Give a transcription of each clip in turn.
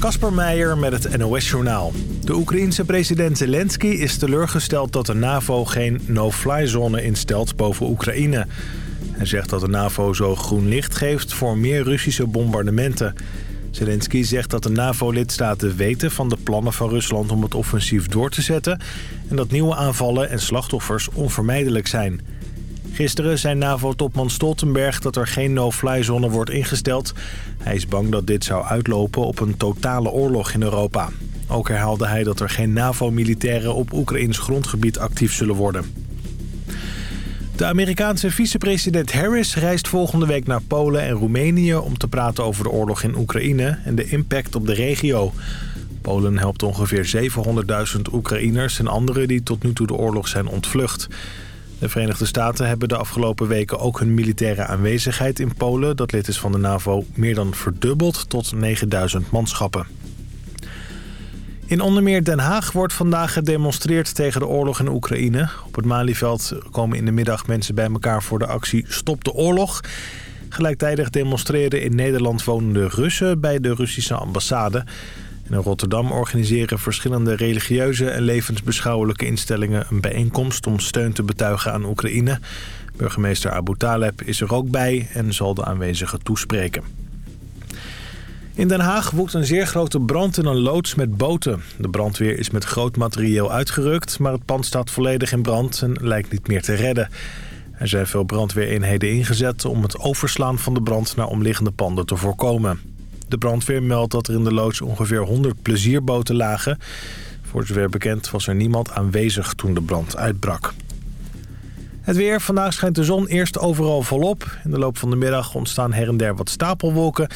Kasper Meijer met het NOS-journaal. De Oekraïense president Zelensky is teleurgesteld dat de NAVO geen no-fly-zone instelt boven Oekraïne. Hij zegt dat de NAVO zo groen licht geeft voor meer Russische bombardementen. Zelensky zegt dat de NAVO-lidstaten weten van de plannen van Rusland om het offensief door te zetten... en dat nieuwe aanvallen en slachtoffers onvermijdelijk zijn... Gisteren zei NAVO-topman Stoltenberg dat er geen no-fly-zone wordt ingesteld. Hij is bang dat dit zou uitlopen op een totale oorlog in Europa. Ook herhaalde hij dat er geen NAVO-militairen op Oekraïns grondgebied actief zullen worden. De Amerikaanse vicepresident Harris reist volgende week naar Polen en Roemenië... om te praten over de oorlog in Oekraïne en de impact op de regio. Polen helpt ongeveer 700.000 Oekraïners en anderen die tot nu toe de oorlog zijn ontvlucht. De Verenigde Staten hebben de afgelopen weken ook hun militaire aanwezigheid in Polen... dat lid is van de NAVO, meer dan verdubbeld tot 9000 manschappen. In onder meer Den Haag wordt vandaag gedemonstreerd tegen de oorlog in Oekraïne. Op het Malieveld komen in de middag mensen bij elkaar voor de actie Stop de Oorlog. Gelijktijdig demonstreerden in Nederland wonende Russen bij de Russische ambassade in Rotterdam organiseren verschillende religieuze en levensbeschouwelijke instellingen een bijeenkomst om steun te betuigen aan Oekraïne. Burgemeester Abu Taleb is er ook bij en zal de aanwezigen toespreken. In Den Haag woedt een zeer grote brand in een loods met boten. De brandweer is met groot materieel uitgerukt, maar het pand staat volledig in brand en lijkt niet meer te redden. Er zijn veel brandweereenheden ingezet om het overslaan van de brand naar omliggende panden te voorkomen. De brandweer meldt dat er in de loods ongeveer 100 plezierboten lagen. Voor zover bekend was er niemand aanwezig toen de brand uitbrak. Het weer. Vandaag schijnt de zon eerst overal volop. In de loop van de middag ontstaan her en der wat stapelwolken.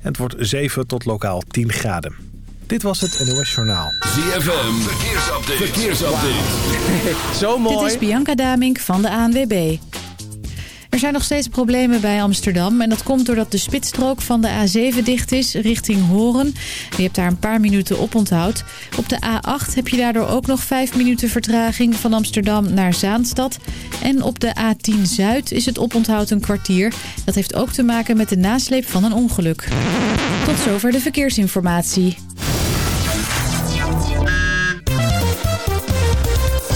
En het wordt 7 tot lokaal 10 graden. Dit was het NOS Journaal. ZFM. Verkeersupdate. Verkeersupdate. Zo mooi. Dit is Bianca Damink van de ANWB. Er zijn nog steeds problemen bij Amsterdam. En dat komt doordat de spitsstrook van de A7 dicht is richting Horen. Je hebt daar een paar minuten op onthoud. Op de A8 heb je daardoor ook nog vijf minuten vertraging van Amsterdam naar Zaanstad. En op de A10 Zuid is het oponthoud een kwartier. Dat heeft ook te maken met de nasleep van een ongeluk. Tot zover de verkeersinformatie.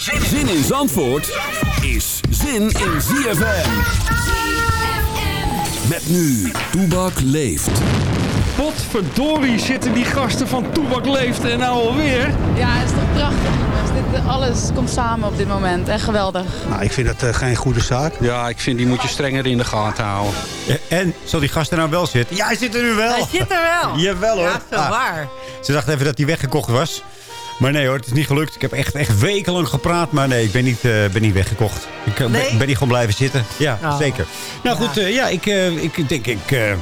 Zin in Zandvoort is zin in ZFM. Met nu, Toebak leeft. Potverdorie zitten die gasten van Toebak Leeft en nou alweer. Ja, het is toch prachtig jongens. Dit, alles komt samen op dit moment. Echt geweldig. Nou, ik vind dat uh, geen goede zaak. Ja, ik vind die moet je strenger in de gaten houden. En, zal die gast er nou wel zitten? Ja, hij zit er nu wel. Hij zit er wel. Jawel hoor. Ja, zo ah. waar. Ze dacht even dat hij weggekocht was. Maar nee hoor, het is niet gelukt. Ik heb echt, echt wekenlang gepraat. Maar nee, ik ben niet, uh, ben niet weggekocht. Ik nee? ben, ben, niet gewoon blijven zitten. Ja, oh. zeker. Nou goed, uh, ja, ik, ik denk... Ik,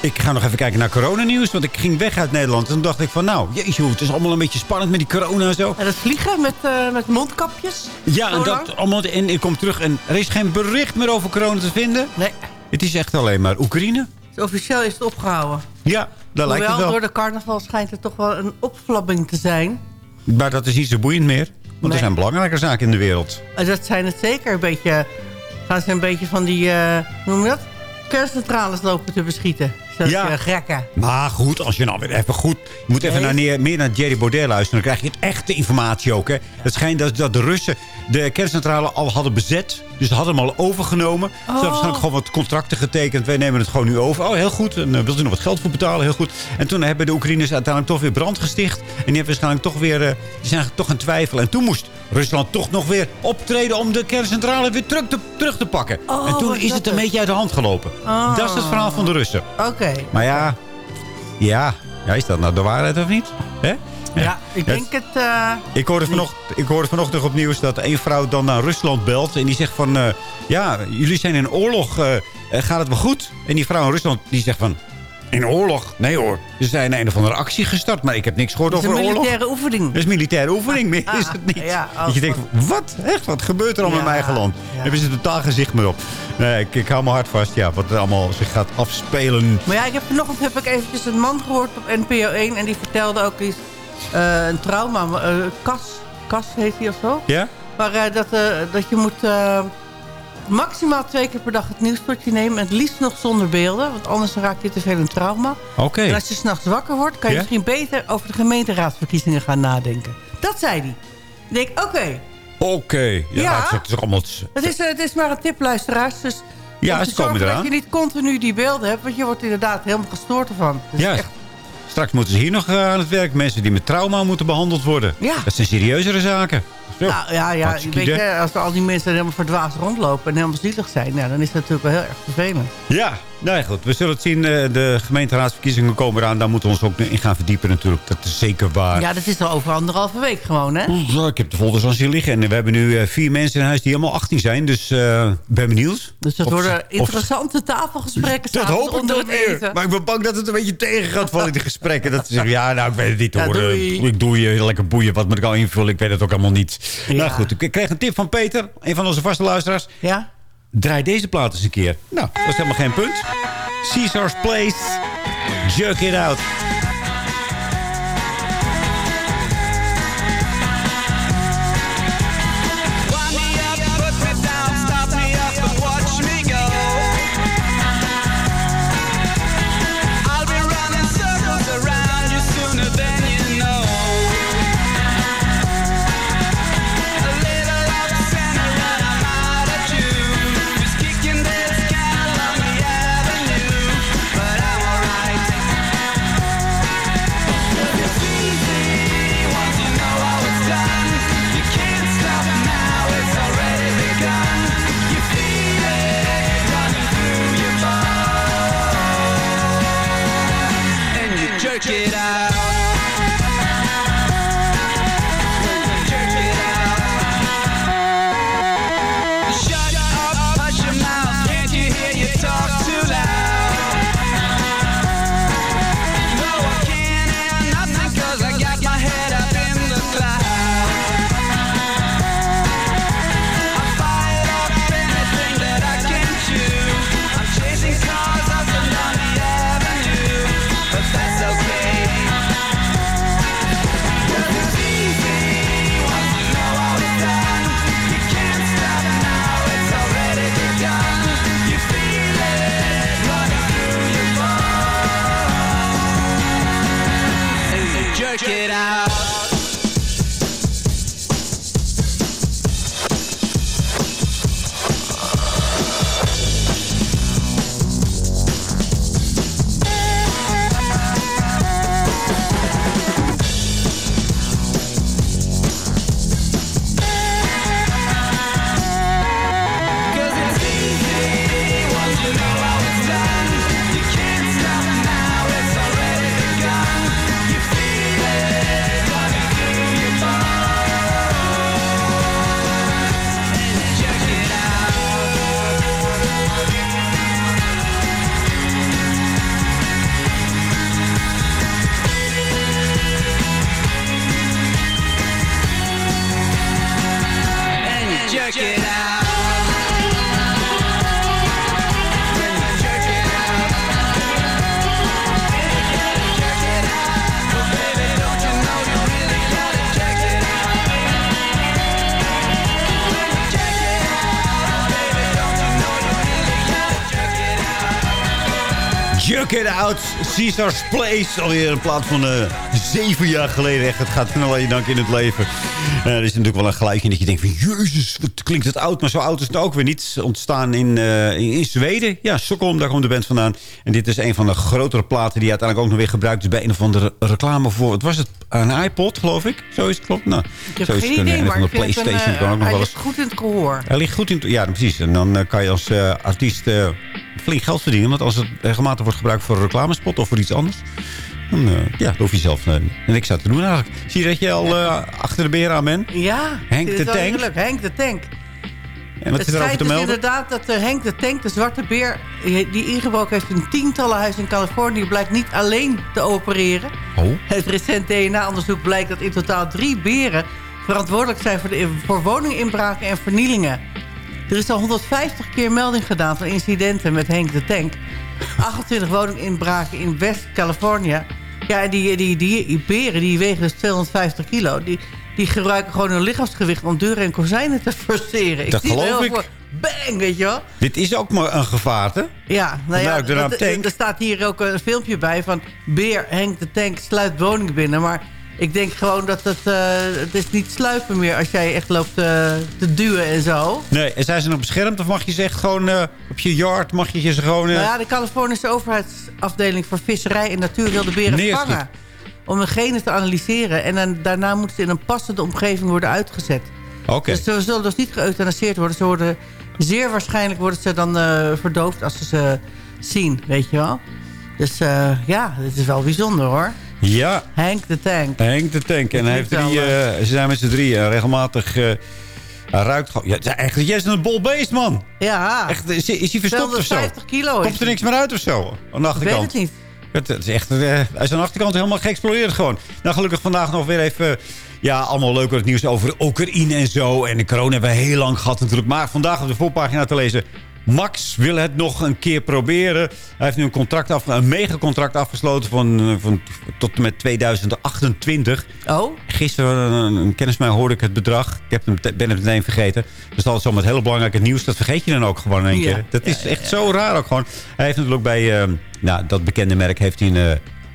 ik ga nog even kijken naar coronanieuws. Want ik ging weg uit Nederland. En toen dacht ik van nou, jeetje, het is allemaal een beetje spannend met die corona en zo. En het vliegen met, met mondkapjes? Ja, en, dat, allemaal, en ik kom terug en er is geen bericht meer over corona te vinden. Nee. Het is echt alleen maar Oekraïne. Dus officieel is het opgehouden. Ja, dat lijkt het wel. door de carnaval schijnt het toch wel een opflabbing te zijn. Maar dat is niet zo boeiend meer. Want nee. er zijn belangrijke zaken in de wereld. Dat zijn het zeker. Een beetje, gaan ze een beetje van die, uh, hoe noem je dat? Kerncentrales lopen te beschieten. ja. gekken. Maar goed, als je nou weer even goed... Je moet even naar neer, meer naar Jerry Baudet luisteren. Dan krijg je echte informatie ook. Hè. Het schijnt dat, dat de Russen de kerncentrale al hadden bezet. Dus ze hadden hem al overgenomen. Oh. Ze hebben waarschijnlijk gewoon wat contracten getekend. Wij nemen het gewoon nu over. Oh, heel goed. En uh, wilt u nog wat geld voor betalen? Heel goed. En toen hebben de Oekraïners uiteindelijk toch weer brand gesticht. En die hebben waarschijnlijk toch weer... Uh, die zijn toch in twijfel. En toen moest Rusland toch nog weer optreden... om de kerncentrale weer terug te, terug te pakken. Oh, en toen is het een beetje uit de hand gelopen. Oh. Dat is het verhaal van de Russen. Oké. Maar ja... Ja, ja, is dat nou de waarheid of niet? Hè? Ja, ik denk het... Uh, ik, hoorde vanochtend, ik hoorde vanochtend op nieuws dat een vrouw dan naar Rusland belt. En die zegt van... Uh, ja, jullie zijn in oorlog. Uh, gaat het wel goed? En die vrouw in Rusland die zegt van... In oorlog? Nee hoor. Ze zijn een of andere actie gestart, maar ik heb niks gehoord Het is over een oorlog. militaire oefening. Dat is militaire oefening, meer is het niet. Ja, dat je denkt, wat? Echt? Wat gebeurt er allemaal in mijn eigen land? ja. Hebben ze totaal gezicht meer op. Nee, ik, ik hou mijn hart vast, ja, wat er allemaal zich gaat afspelen. Maar ja, ik heb vanochtend heb ik eventjes een man gehoord op NPO 1... en die vertelde ook iets, eh, een trauma. eh Kas, Kas heet hij of zo. Ja? Maar eh, dat, dat je moet maximaal twee keer per dag het nieuws tot je nemen. En het liefst nog zonder beelden. Want anders raak je te veel in trauma. Oké. En als je s'nachts wakker wordt... kan je misschien beter over de gemeenteraadsverkiezingen gaan nadenken. Dat zei hij. Ik denk, oké. Oké. Ja, Ja. Het is allemaal... Het is, het is maar een tip, luisteraars. Dus Ja, ze komen eraan. dat je niet continu die beelden hebt. Want je wordt inderdaad helemaal gestoord ervan. Dus Ja, echt, straks moeten ze hier nog eh, aan het werk. Mensen die met trauma moeten behandeld worden. Ja. Dat zijn serieuzere zaken. Nou ja, ja weet je, als al die mensen helemaal verdwaasd rondlopen... en helemaal zielig zijn, nou, dan is dat natuurlijk wel heel erg vervelend. Ja, nou ja, goed. We zullen het zien. Eh, De gemeenteraadsverkiezingen komen eraan. Daar moeten we ons ook in gaan verdiepen natuurlijk. Dat is zeker waar. Ja, dat is al over anderhalve week gewoon, hè? Ik heb de folders aan zien liggen. En we hebben nu eh, vier mensen in huis die helemaal 18 zijn. Dus eh, ik ben benieuwd. Dus dat worden of- interessante tafelgesprekken Dat hoop ik het meer. Maar ik ben bang dat het een beetje tegen gaat vallen in de gesprekken. Dat ze zeggen, ja, nou, ik weet het niet Ja, hoor. doei. Ik doe je lekker boeien. Wat moet ik al invullen? Ik weet het ook allemaal niet. Ja. Nou goed, ik kreeg een tip van Peter. Een van onze vaste luisteraars. Ja? Draai deze plaat eens een keer. Nou, dat is helemaal geen punt. Caesar's Place. Jerk it out. Caesar's Place. Alweer een plaat van eh, zeven jaar geleden. Echt, het gaat snel aan je dank in het leven. Eh, er is natuurlijk wel een geluidje dat je denkt van... Jezus, wat klinkt het oud. Maar zo oud is het ook weer niet. Ontstaan in, eh, in, in Zweden. Ja, Stockholm, daar komt de band vandaan. En dit is een van de grotere platen die uiteindelijk ook nog weer gebruikt is... bij een of andere reclame voor... Wat was het? Een iPod, geloof ik? Zo is het, klopt? Nou, Ik heb zo is geen het een, idee, een maar van ik de het een, Playstation. kan ook nog hij wel eens... goed in het gehoor. Hij ligt goed in... Ja, precies. En dan kan je als artiest flink geld verdienen. Want als het regelmatig wordt gebruikt voor een reclamespot of voor iets anders... Dan, eh, ja, dan hoef je zelf uh, niks aan te doen eigenlijk. Zie je dat je al eh, achter de beer aan bent? Ja, Henk de Tank. Henk de Tank. En wat het is schijnt te dus melden? inderdaad dat eh, Henk de Tank, de zwarte beer... die ingebroken heeft in een tientallen huis in Californië... blijkt niet alleen te opereren. Oh. Het recent DNA-onderzoek blijkt dat in totaal drie beren... verantwoordelijk zijn voor, de, voor woninginbraken en vernielingen. Er is al 150 keer melding gedaan van incidenten met Henk de Tank. 28 woninginbraken in West-Californië. Ja, die, die, die, die beren die wegen dus 250 kilo. Die, die gebruiken gewoon hun lichaamsgewicht om deuren en kozijnen te forceren. Dat zie me geloof ik. voor- Bang, weet je wel? Dit is ook maar een gevaarte. Ja, nou ja, dat- Tank. er staat hier ook een filmpje bij van... Beer Henk de Tank sluit woning binnen. Maar ik denk gewoon dat het, eh, het is niet sluipen meer... als jij echt loopt eh, te duwen en zo. Nee, en zijn ze nog beschermd? Of mag je ze echt gewoon eh, op je yard... mag je ze gewoon... Nou ja, de Californische overheidsafdeling voor visserij en natuur wil de beren vangen. Om hun genen te analyseren. En dan, daarna moeten ze in een passende omgeving worden uitgezet. Oké. Dus ze zullen dus niet geëuthanaseerd worden. Ze worden zeer waarschijnlijk worden ze dan verdoofd als ze ze zien, weet je wel. Dus ja, het is wel bijzonder hoor. Ja, Henk de Tank. Henk de Tank. En hij heeft drie, eh, ze zijn met z'n drieën. Regelmatig... eh, hij ruikt gewoon... Ja, echt, jij is een bol beest, man. Ja, Echt, is, is hij verstopt of zo? 250 kilo. is Komt er niks meer uit of zo? Aan de Ik weet achterkant. het niet. Het, het is echt, eh, hij is aan de achterkant helemaal geëxplodeerd gewoon. Nou, gelukkig vandaag nog weer even... Ja, allemaal leuk het nieuws over Oekraïne en zo. En de corona hebben we heel lang gehad natuurlijk. Maar vandaag op de voorpagina te lezen... Max wil het nog een keer proberen. Hij heeft nu een, contract af, een megacontract afgesloten van, eh, van tot en met 2028. Oh, Gisteren een, een kennis mij hoorde ik het bedrag. Ik heb hem, ben het meteen vergeten. Dat is altijd zo met heel belangrijke nieuws. Dat vergeet je dan ook gewoon in één Ja. keer. Dat is echt zo raar ook gewoon. Hij heeft natuurlijk bij eh, nou, dat bekende merk heeft hij een eh,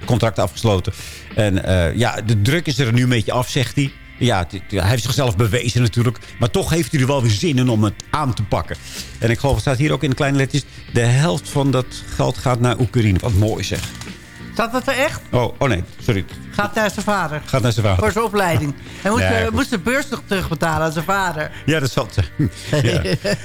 contract afgesloten. En eh, ja, de druk is er nu een beetje af, zegt hij. Ja, hij heeft zichzelf bewezen natuurlijk. Maar toch heeft hij er wel weer zin in om het aan te pakken. En ik geloof, het staat hier ook in de kleine letters... de helft van dat geld gaat naar Oekraïne. Wat mooi zeg. Staat dat er echt? Oh, oh nee, sorry. Gaat naar zijn vader. Gaat naar zijn vader. Voor zijn opleiding. Hij moet, Nee, eh, moest de beurs nog terugbetalen aan zijn vader. Ja, dat zal ja.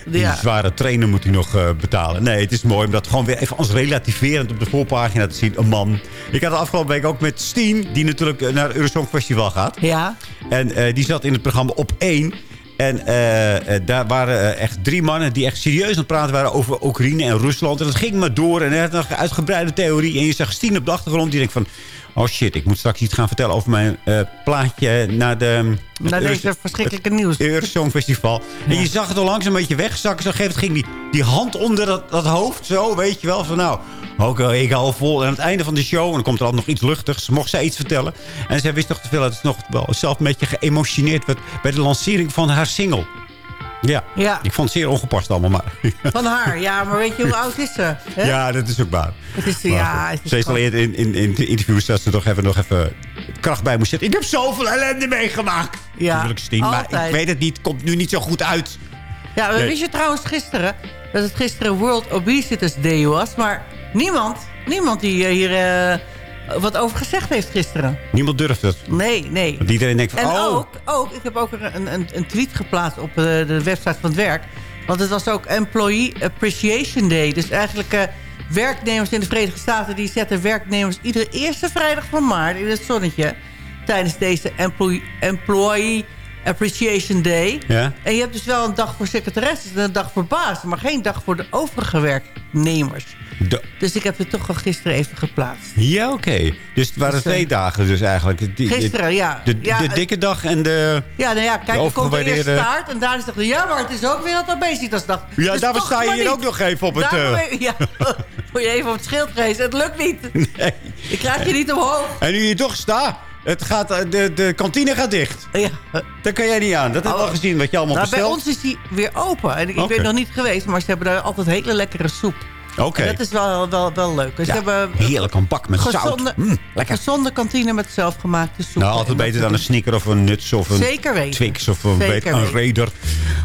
Die Ja. zware trainer moet hij nog eh, betalen. Nee, het is mooi om dat gewoon weer even als relativerend op de voorpagina te zien. Een man. Ik had de afgelopen week ook met Steen, die natuurlijk eh, naar het Eurosong Festival gaat. Ja. En die zat in het programma Op 1. En eh, eh, daar waren eh, echt drie mannen die echt serieus aan het praten waren over Oekraïne en Rusland. En dat ging maar door. En hij had een uitgebreide theorie. En je zag Stien op de achtergrond die denkt van... Oh shit, ik moet straks iets gaan vertellen over mijn eh, plaatje naar de... Na het deze verschrikkelijke nieuws. Eurosongfestival. En je zag het al langzaam een beetje wegzakken. Zo gegeven moment ging die, die hand onder dat, dat hoofd zo, weet je wel. Van nou, oké, ik hou vol. En aan het einde van de show, en dan komt er altijd nog iets luchtigs, mocht zij iets vertellen. En zij wist toch te veel, dat het nog wel zelf een beetje geëmotioneerd werd bij de lancering van haar single. Ja, Ja. ik vond het zeer ongepast allemaal, maar... Van haar. Ja, maar weet je hoe oud is ze? Hè? ja, dat is ook waar. Het is, Maar ja, goed, het is ze heeft al gewoon- eerder in, in, in de interviews dat ze toch even, nog even kracht bij moest zetten. Ik heb zoveel ellende meegemaakt. Ja, Natuurlijk, maar ik weet het niet. Komt nu niet zo goed uit. Ja, maar Nee. wist je trouwens gisteren dat het gisteren World Obesitas Day was? Maar niemand, niemand die eh, hier eh, wat over gezegd heeft gisteren. Niemand durft het. Nee, nee. Want iedereen denkt van, En oh, ook, ook, ik heb ook een, een, een tweet geplaatst op eh, de website van het werk. Want het was ook Employee Appreciation Day. Dus eigenlijk eh, werknemers in de Verenigde Staten... die zetten werknemers iedere eerste vrijdag van maart in het zonnetje... tijdens deze Employee, employee Appreciation Day. Ja. En je hebt dus wel een dag voor secretaresses en een dag voor baas... maar geen dag voor de overige werknemers. De- Dus ik heb het toch al gisteren even geplaatst. ja, oké. Dus het waren Dus, eh, twee dagen dus eigenlijk. Die- Gisteren, ja. De, Ja, de het- dikke dag en de... Ja, nou ja, kijk, er komt de eerste staart. En daar is dacht ja, maar het is ook weer dat obesitasdag. Ja, Dus toch sta je hier niet. ook nog even op het... Daarom eh, ja, moet je even op het schild geven. Het lukt niet. nee. Ik krijg je niet omhoog. En nu je toch staat, het gaat, eh, de, de kantine gaat dicht. Ja. Daar kan jij niet aan. Dat heb je Oh. al gezien wat je allemaal Nou, bij ons is die weer open. En ik, ben nog niet geweest, maar ze hebben daar altijd hele lekkere soep. Oké. Dat is wel, wel, wel leuk. Dus Ja, hebben heerlijk, een bak met zout. Mm, lekker. gezonde kantine met zelfgemaakte soep. Nou, altijd beter dan een sneaker of een nuts of een Zeker weten. Twix of een, weet, een. Raider.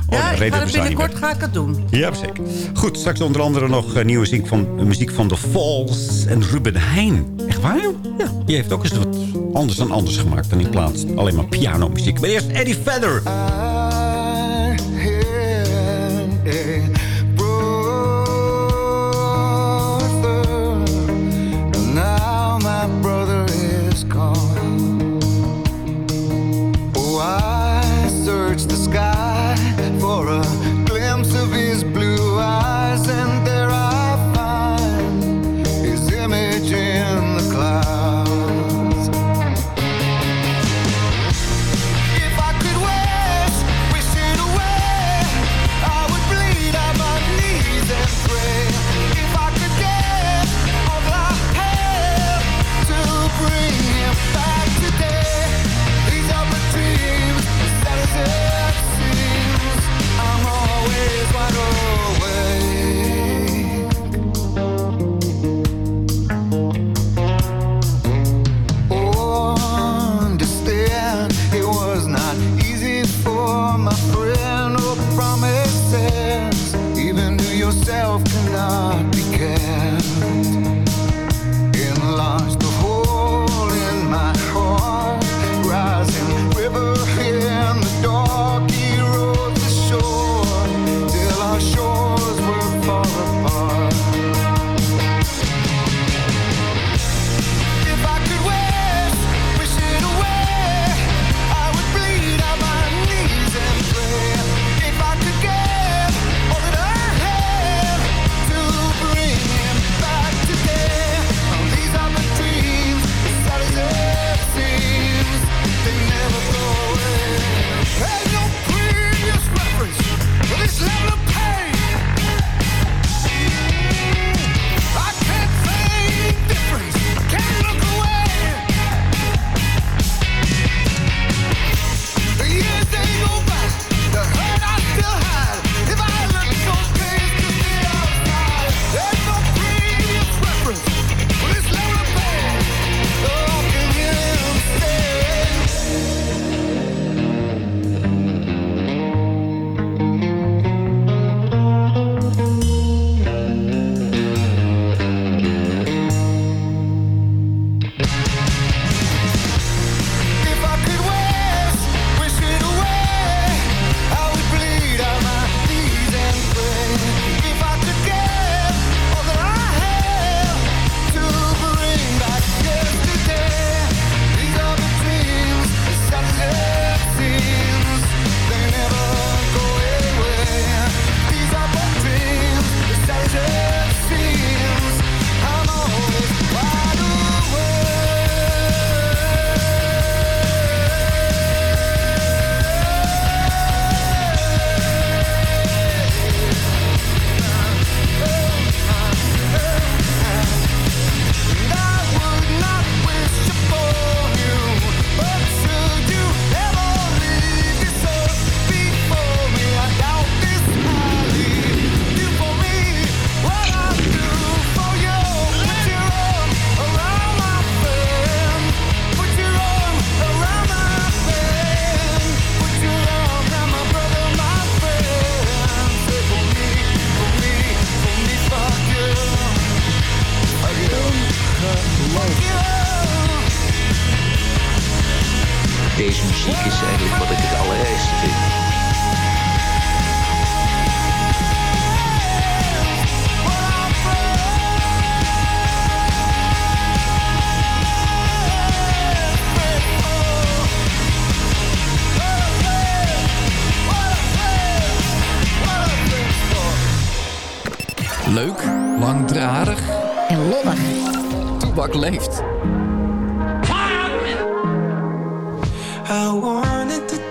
Oh. Ja, een ik ga binnenkort ga ik het doen. Ja, zeker. Goed, straks onder andere nog eh, nieuwe muziek van, muziek van The Falls en Ruben Heijn. Echt waar? Ja. Die heeft ook eens wat anders dan anders gemaakt dan in plaats alleen maar pianomuziek. Maar eerst Eddie Vedder. I wanted to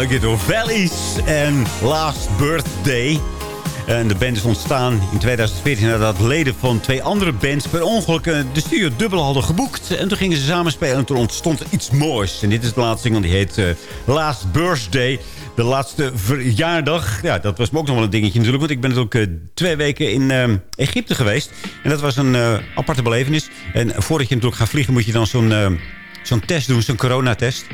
Hoor. Valleys en Last Birthday. En de band is ontstaan in 2014 nadat leden van twee andere bands... per ongeluk eh, de studio dubbel hadden geboekt. En toen gingen ze samen spelen en toen ontstond iets moois. En dit is de laatste single, die heet eh, Last Birthday. De laatste verjaardag. Ja, dat was me ook nog wel een dingetje natuurlijk. Want ik ben ook eh, twee weken in Egypte geweest. En dat was een aparte belevenis. En voordat je natuurlijk gaat vliegen moet je dan zo'n zo'n test doen, zo'n coronatest.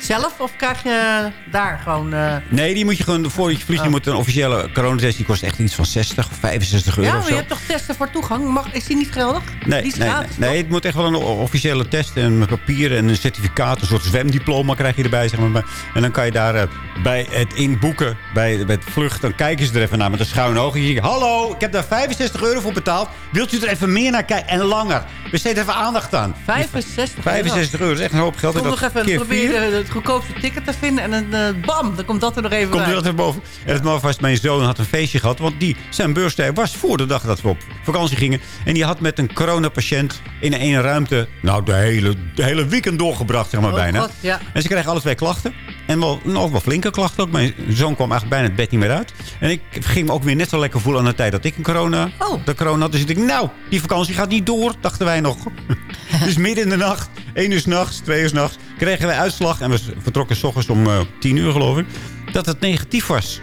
Zelf of krijg je daar gewoon... eh, Nee, die moet je gewoon, voor je vliegt, je moet een officiële coronatest. Die kost echt iets van 60 of 65 euro Ja, maar je hebt toch testen voor toegang? Mag, is die niet geldig? Nee, Die is nee, nee, gratis, nee, het moet echt wel een officiële test en met papieren en een certificaat. Een soort zwemdiploma krijg je erbij, zeg maar. En dan kan je daar eh, bij het inboeken, bij, bij het vlucht, dan kijken ze er even naar met een schuin oog. En je hallo, ik heb daar 65 euro voor betaald. Wilt u er even meer naar kijken en langer? Besteed even aandacht aan. 65 65 euro is echt een hoop geld. En nog even keer proberen het goedkoopste ticket te vinden. En dan eh, bam, dan komt dat er nog even Komt er bij. even boven. En het mooie was, mijn zoon had een feestje gehad. Want die, zijn birthday was voor de dag dat we op vakantie gingen. En die had met een coronapatiënt in één ruimte... nou, de hele, de hele weekend doorgebracht, zeg maar Oh, bijna. God, ja. En ze kregen alle twee klachten. En wel, nog wel flinke klachten ook. Mijn zoon kwam eigenlijk bijna het bed niet meer uit. En ik ging me ook weer net zo lekker voelen aan de tijd dat ik een corona, Oh. de corona had. Dus ik dacht, nou, die vakantie gaat niet door, dachten wij nog. dus midden in de nacht, één uur s'nachts, twee uur s'nachts, kregen wij uitslag. En we vertrokken s ochtends om eh, tien uur, geloof ik. Dat het negatief was.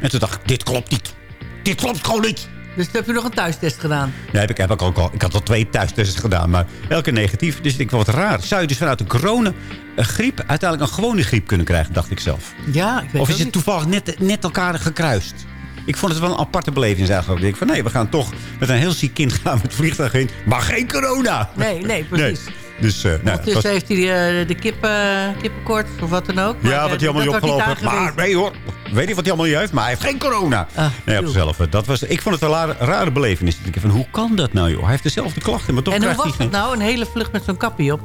En toen dacht ik, dit klopt niet. Dit klopt gewoon niet. Dus heb je nog een thuistest gedaan. Nee, heb ik, heb ik, ook al, ik had al twee thuistests gedaan, maar elke negatief. Dus ik denk, wat raar. Zou je dus vanuit een corona een griep uiteindelijk een gewone griep kunnen krijgen, dacht ik zelf. Ja, ik weet Of is het niet. toevallig net, net elkaar gekruist? Ik vond het wel een aparte beleving eigenlijk. Ik denk van nee, we gaan toch met een heel ziek kind gaan met het vliegtuig heen. Maar geen corona! Nee, nee, precies. Dus, eh nou, het Ondertussen was- heeft hij eh, de kippen, kippenkort of wat dan ook. Maar, ja, eh, wat hij allemaal niet opgelopen heeft. Maar nee hoor, weet niet wat hij allemaal niet heeft. Maar hij heeft geen corona. Ah, nee, op eh, Dat was, ik vond het een rare, rare belevenis. Ik van, hoe kan dat nou joh? Hij heeft dezelfde klachten, maar toch En hoe krijgt was hij het geen... nou? Een hele vlucht met zo'n kapje op?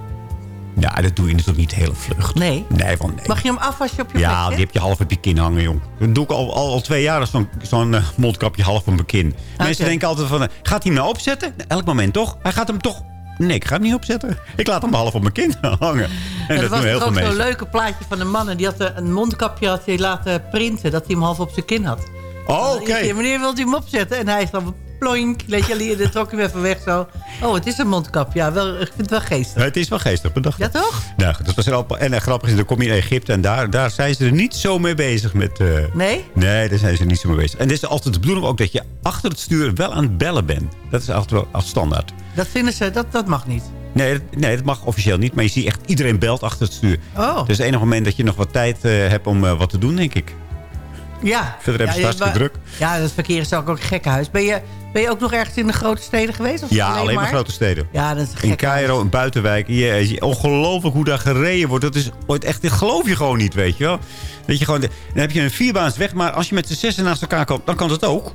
Ja, dat doe je natuurlijk niet de hele vlucht. Nee. Nee, van nee. Mag je hem af als je op je Ja, plek die heb je half op je kin hangen, jong. Dat doe ik al, al, al twee jaar, zo'n zo'n eh, mondkapje half op mijn kin. Mensen denken altijd van, eh, gaat hij hem nou opzetten? Elk moment toch? Hij gaat hem toch... Nee, ik ga hem niet opzetten. Ik laat hem half op mijn kin hangen. En dat was heel ook zo'n leuke plaatje van een man. En die had eh, een mondkapje had hij laten printen. Dat hij hem half op zijn kin had. Oh, oké. Meneer, wilt u hem opzetten? En hij is dan ploink. Weet je, dan trok hem even weg zo. Oh, het is een mondkapje. Ja, wel, ik vind het wel geestig. Het is wel geestig bedacht. Ja, toch? Nou, dat was wel, en eh, grappig is, dan kom je in Egypte en daar, daar zijn ze er niet zo mee bezig met... eh, Nee? Nee, daar zijn ze niet zo mee bezig. En het is altijd de bedoeling ook dat je achter het stuur wel aan het bellen bent. Dat is altijd wel als standaard. Dat vinden ze, dat, dat mag niet. Nee, dat- nee, dat mag officieel niet. Maar je ziet echt iedereen belt achter het stuur. Oh. Dus het enige moment dat je nog wat tijd eh, hebt om wat te doen, denk ik. Ja. Verder hebben ze ja, hartstikke druk. Ja, het verkeer is ook een gekkenhuis. Ben je, ben je ook nog ergens in de grote steden geweest? Of Ja, alleen maar grote steden. Ja, dat is In. Cairo, een buitenwijk. Ongelooflijk hoe daar gereden wordt. Dat is ooit echt, dit geloof je gewoon niet, weet je wel. Dat je gewoon, dan heb je een vierbaansweg, maar als je met z'n zessen naast elkaar komt, dan kan dat ook.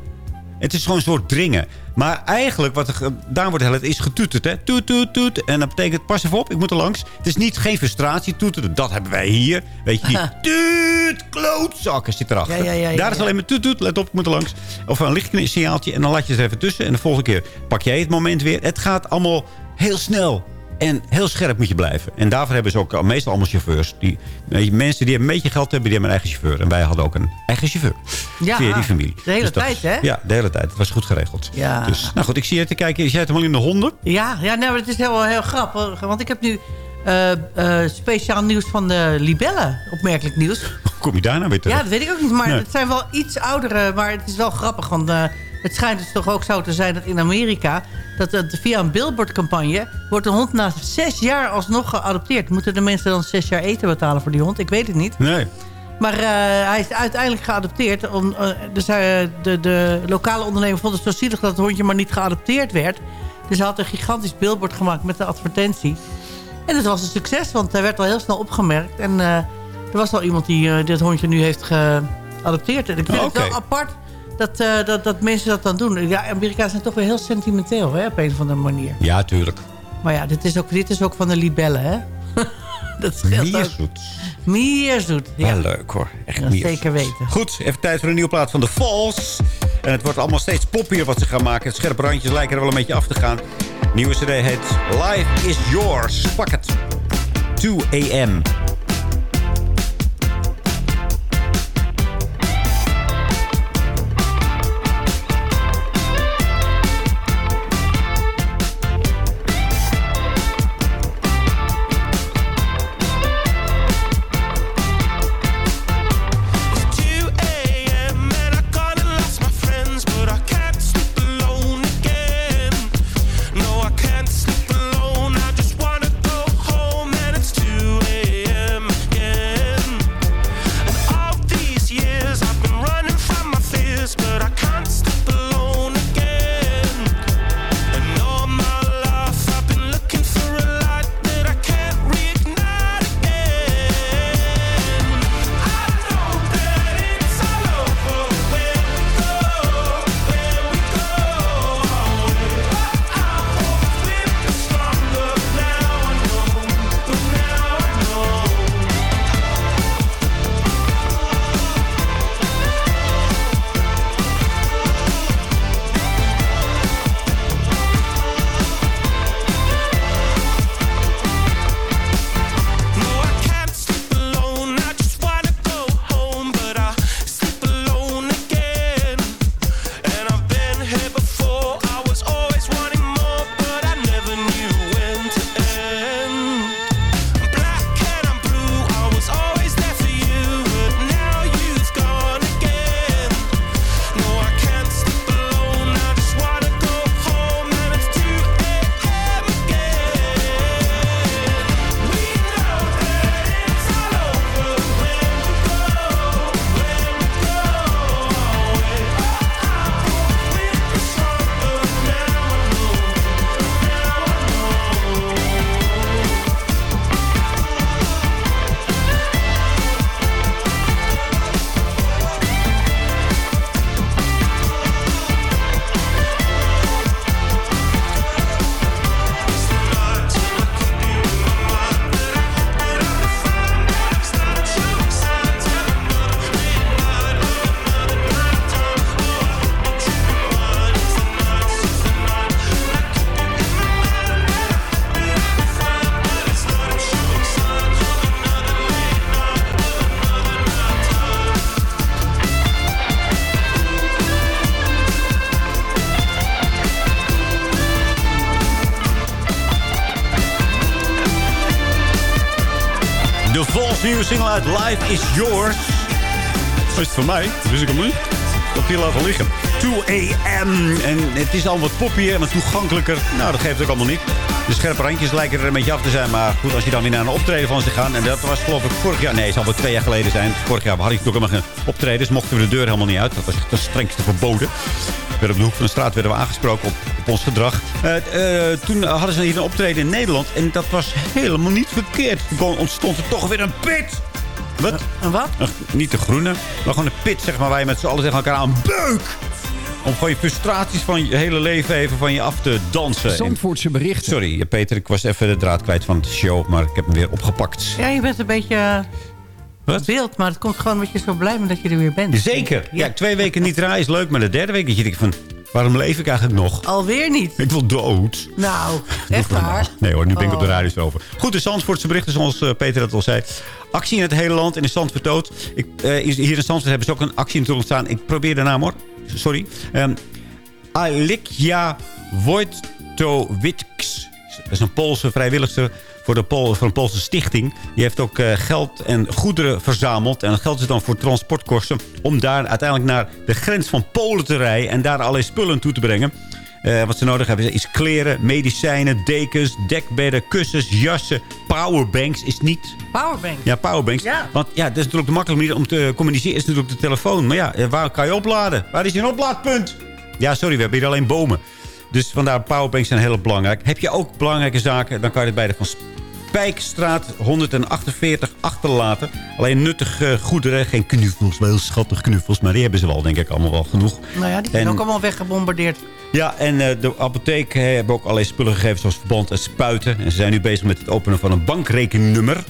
Het is gewoon een soort dringen. Maar eigenlijk, wat er gedaan wordt, het is getuterd. Hè? Toet, toet, toet. En dat betekent, pas even op, ik moet er langs. Het is niet geen frustratie toeteren. Dat hebben wij hier. Weet je, die tuut, klootzakken zit erachter. Ja, ja, ja, Daar is alleen maar toet, toet, let op, ik moet er langs. Of een lichtsignaaltje en dan laat je het er even tussen. En de volgende keer pak jij het moment weer. Het gaat allemaal heel snel. En heel scherp moet je blijven. En daarvoor hebben ze ook meestal allemaal chauffeurs. Die, je, mensen die een beetje geld hebben, die hebben een eigen chauffeur. En wij hadden ook een eigen chauffeur. Ja, via die familie. de hele Dus tijd, hè? Ja, de hele tijd. Het was goed geregeld. Ja. Dus, nou goed, ik zie je te kijken. Jij hebt helemaal in de honden. Ja, ja nou, het is heel, heel grappig. Want ik heb nu eh, eh, speciaal nieuws van de libellen. Opmerkelijk nieuws. Hoe kom je daar nou weer Ja, terug? dat weet ik ook niet. Maar Nee. het zijn wel iets oudere. Maar het is wel grappig. Want eh, het schijnt dus toch ook zo te zijn dat in Amerika... dat het via een billboardcampagne... wordt de hond na zes jaar alsnog geadopteerd. Moeten de mensen dan zes jaar eten betalen voor die hond? Ik weet het niet. Nee. Maar eh, hij is uiteindelijk geadopteerd. Om, eh, dus de, de lokale ondernemer vond het zo zielig dat het hondje maar niet geadopteerd werd. Dus hij had een gigantisch billboard gemaakt met de advertentie. En het was een succes, want hij werd al heel snel opgemerkt. En eh, er was al iemand die dit hondje nu heeft geadopteerd. En ik vind Oh, het wel apart dat, eh, dat, dat mensen dat dan doen. Ja, Amerikanen zijn toch weer heel sentimenteel hè, op een of andere manier. Ja, tuurlijk. Maar ja, dit is ook, dit is ook van de libellen, hè? dat scheelt Meer ook. zoet. Meer zoet. Ja. Wel leuk hoor. Echt Ja, zeker weten. Goed, even tijd voor een nieuwe plaat van de Falls. En het wordt allemaal steeds poppier wat ze gaan maken. Het scherpe randjes lijken er wel een beetje af te gaan. Nieuwe cd heet Life is Yours. Pak het. 2 a.m. nieuwe single uit Life is Yours. Is het van mij? Wist ik hem niet. Dat hier laten liggen. 2 a.m. En het is al wat poppier en wat toegankelijker. Nou, dat geeft ook allemaal niet. De scherpe randjes lijken er een beetje af te zijn. Maar goed, als je dan weer naar een optreden van ze gaan. En dat was geloof ik vorig jaar. Nee, het zal wel twee jaar geleden zijn. Vorig jaar had ik natuurlijk helemaal geen optredens. Mochten we de deur helemaal niet uit. Dat was echt strengste verboden. We werden op de hoek van de straat werden we aangesproken op, op ons gedrag. Eh, eh, toen hadden ze hier een optreden in Nederland. En dat was helemaal niet verkeerd. Toen ontstond er toch weer een pit. Wat? Een wat? Ach, niet de groene, maar gewoon een pit, zeg maar, waar je met z'n allen tegen elkaar aan beuk. Om gewoon je frustraties van je hele leven even van je af te dansen. Zandvoortse berichten. Sorry, Peter, ik was even de draad kwijt van de show, maar ik heb hem weer opgepakt. Ja, je bent een beetje eh, Wat? beeld, maar het komt gewoon omdat je zo blij bent dat je er weer bent. Zeker. Ja, twee weken niet draaien is leuk, maar de derde week dat je denkt van... Waarom leef ik eigenlijk nog? Alweer niet. Ik wil dood. Nou, echt waar. Nee hoor, nu ben ik op de Oh. radio over. Goed, de Zandvoortse berichten zoals eh, Peter dat al zei. Actie in het hele land en in Zandvoort dood. Ik, eh, hier in Zandvoort hebben ze ook een actie in het staan. Ik probeer de naam hoor. Sorry. Um, Alikja Wojtowicz. Dat is een Poolse vrijwilligster voor, de voor een Poolse stichting. Die heeft ook eh, geld en goederen verzameld. En dat geld is dan voor transportkosten. Om daar uiteindelijk naar de grens van Polen te rijden. En daar allerlei spullen toe te brengen. Eh, wat ze nodig hebben is kleren, medicijnen, dekens, dekbedden, kussens, jassen, powerbanks. Is niet... Powerbank. Ja, powerbanks. Ja. Want ja, dat is natuurlijk de makkelijke manier om te communiceren. Is natuurlijk de telefoon. Maar ja, eh, waar kan je opladen? Waar is je oplaadpunt? Ja, sorry, we hebben hier alleen bomen. Dus vandaar powerbanks zijn heel belangrijk. Heb je ook belangrijke zaken, dan kan je het bij de Van Spijkstraat 148 achterlaten. Alleen nuttige goederen, geen knuffels, wel heel schattig knuffels. Maar die hebben ze wel, denk ik, allemaal wel genoeg. Nou ja, die zijn En- ook allemaal weggebombardeerd. Ja, en eh, de apotheek eh, hebben ook allerlei spullen gegeven... zoals verband en spuiten. En ze zijn nu bezig met het openen van een bankrekeningnummer.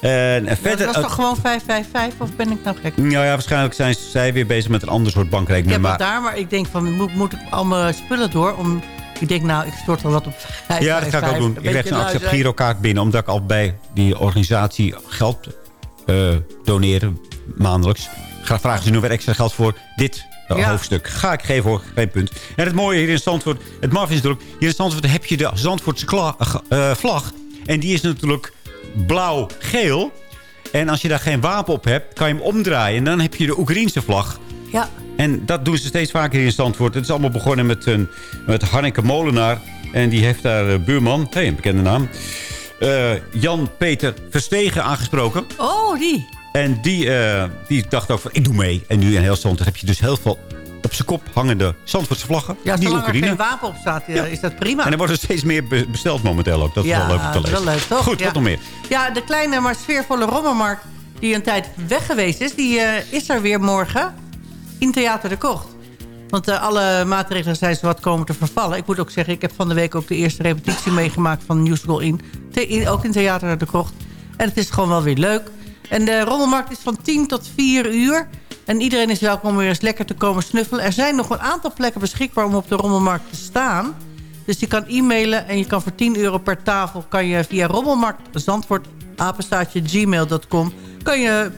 En, verder... dat was toch gewoon 555 of ben ik nou gek? Nou ja, waarschijnlijk zijn zij weer bezig met een ander soort Ik heb bankrekening. het daar, maar ik denk van, moet, moet ik al mijn spullen door? Om, ik denk, nou, ik stort al wat op 555. ja, dat ga ik ook doen. Een Ik lui accept zijn. girokaart binnen... omdat ik al bij die organisatie geld eh, doneren, maandelijks. Ga vragen ze nu weer extra geld voor dit eh, Ja. hoofdstuk. Ga ik geven hoor, geen punt. En het mooie hier in Zandvoort, het maf is hier in Zandvoort heb je de Zandvoortse kla- eh, vlag. En die is natuurlijk blauw-geel. En als je daar geen wapen op hebt, kan je hem omdraaien. En dan heb je de Oekraïense vlag. Ja, En dat doen ze steeds vaker in Zandvoort. Het is allemaal begonnen met, een, met Hanneke Molenaar. En die heeft daar eh, buurman, hey, een bekende naam... eh, Jan-Peter Verstegen aangesproken. oh, die. En die, eh, die dacht ook van, ik doe mee. En nu in heel Zandvoort heb je dus heel veel op zijn kop hangende Zandvoortse vlaggen. Ja, die er Oekraïne. geen wapen op staat, ja, is dat prima. En er wordt er steeds meer be- besteld momenteel ook. Dat is wel leuk te lezen. wel leuk, toch? Goed, wat nog meer? Ja, de kleine maar sfeervolle rommelmarkt die een tijd weg geweest is... die eh, is er weer morgen in Theater de Kocht. Want eh, alle maatregelen zijn zo wat komen te vervallen. Ik moet ook zeggen, ik heb van de week ook de eerste repetitie meegemaakt... van musical in, in- ook in Theater de Kocht. En het is gewoon wel weer leuk. En de rommelmarkt is van 10 tot 4 uur... En iedereen is welkom om weer eens lekker te komen snuffelen. Er zijn nog een aantal plekken beschikbaar om op de rommelmarkt te staan. Dus je kan e-mailen en je kan voor 10 euro per tafel... kan je via rommelmarkt Zandvoort, apenstaartje, gmail.com... kan je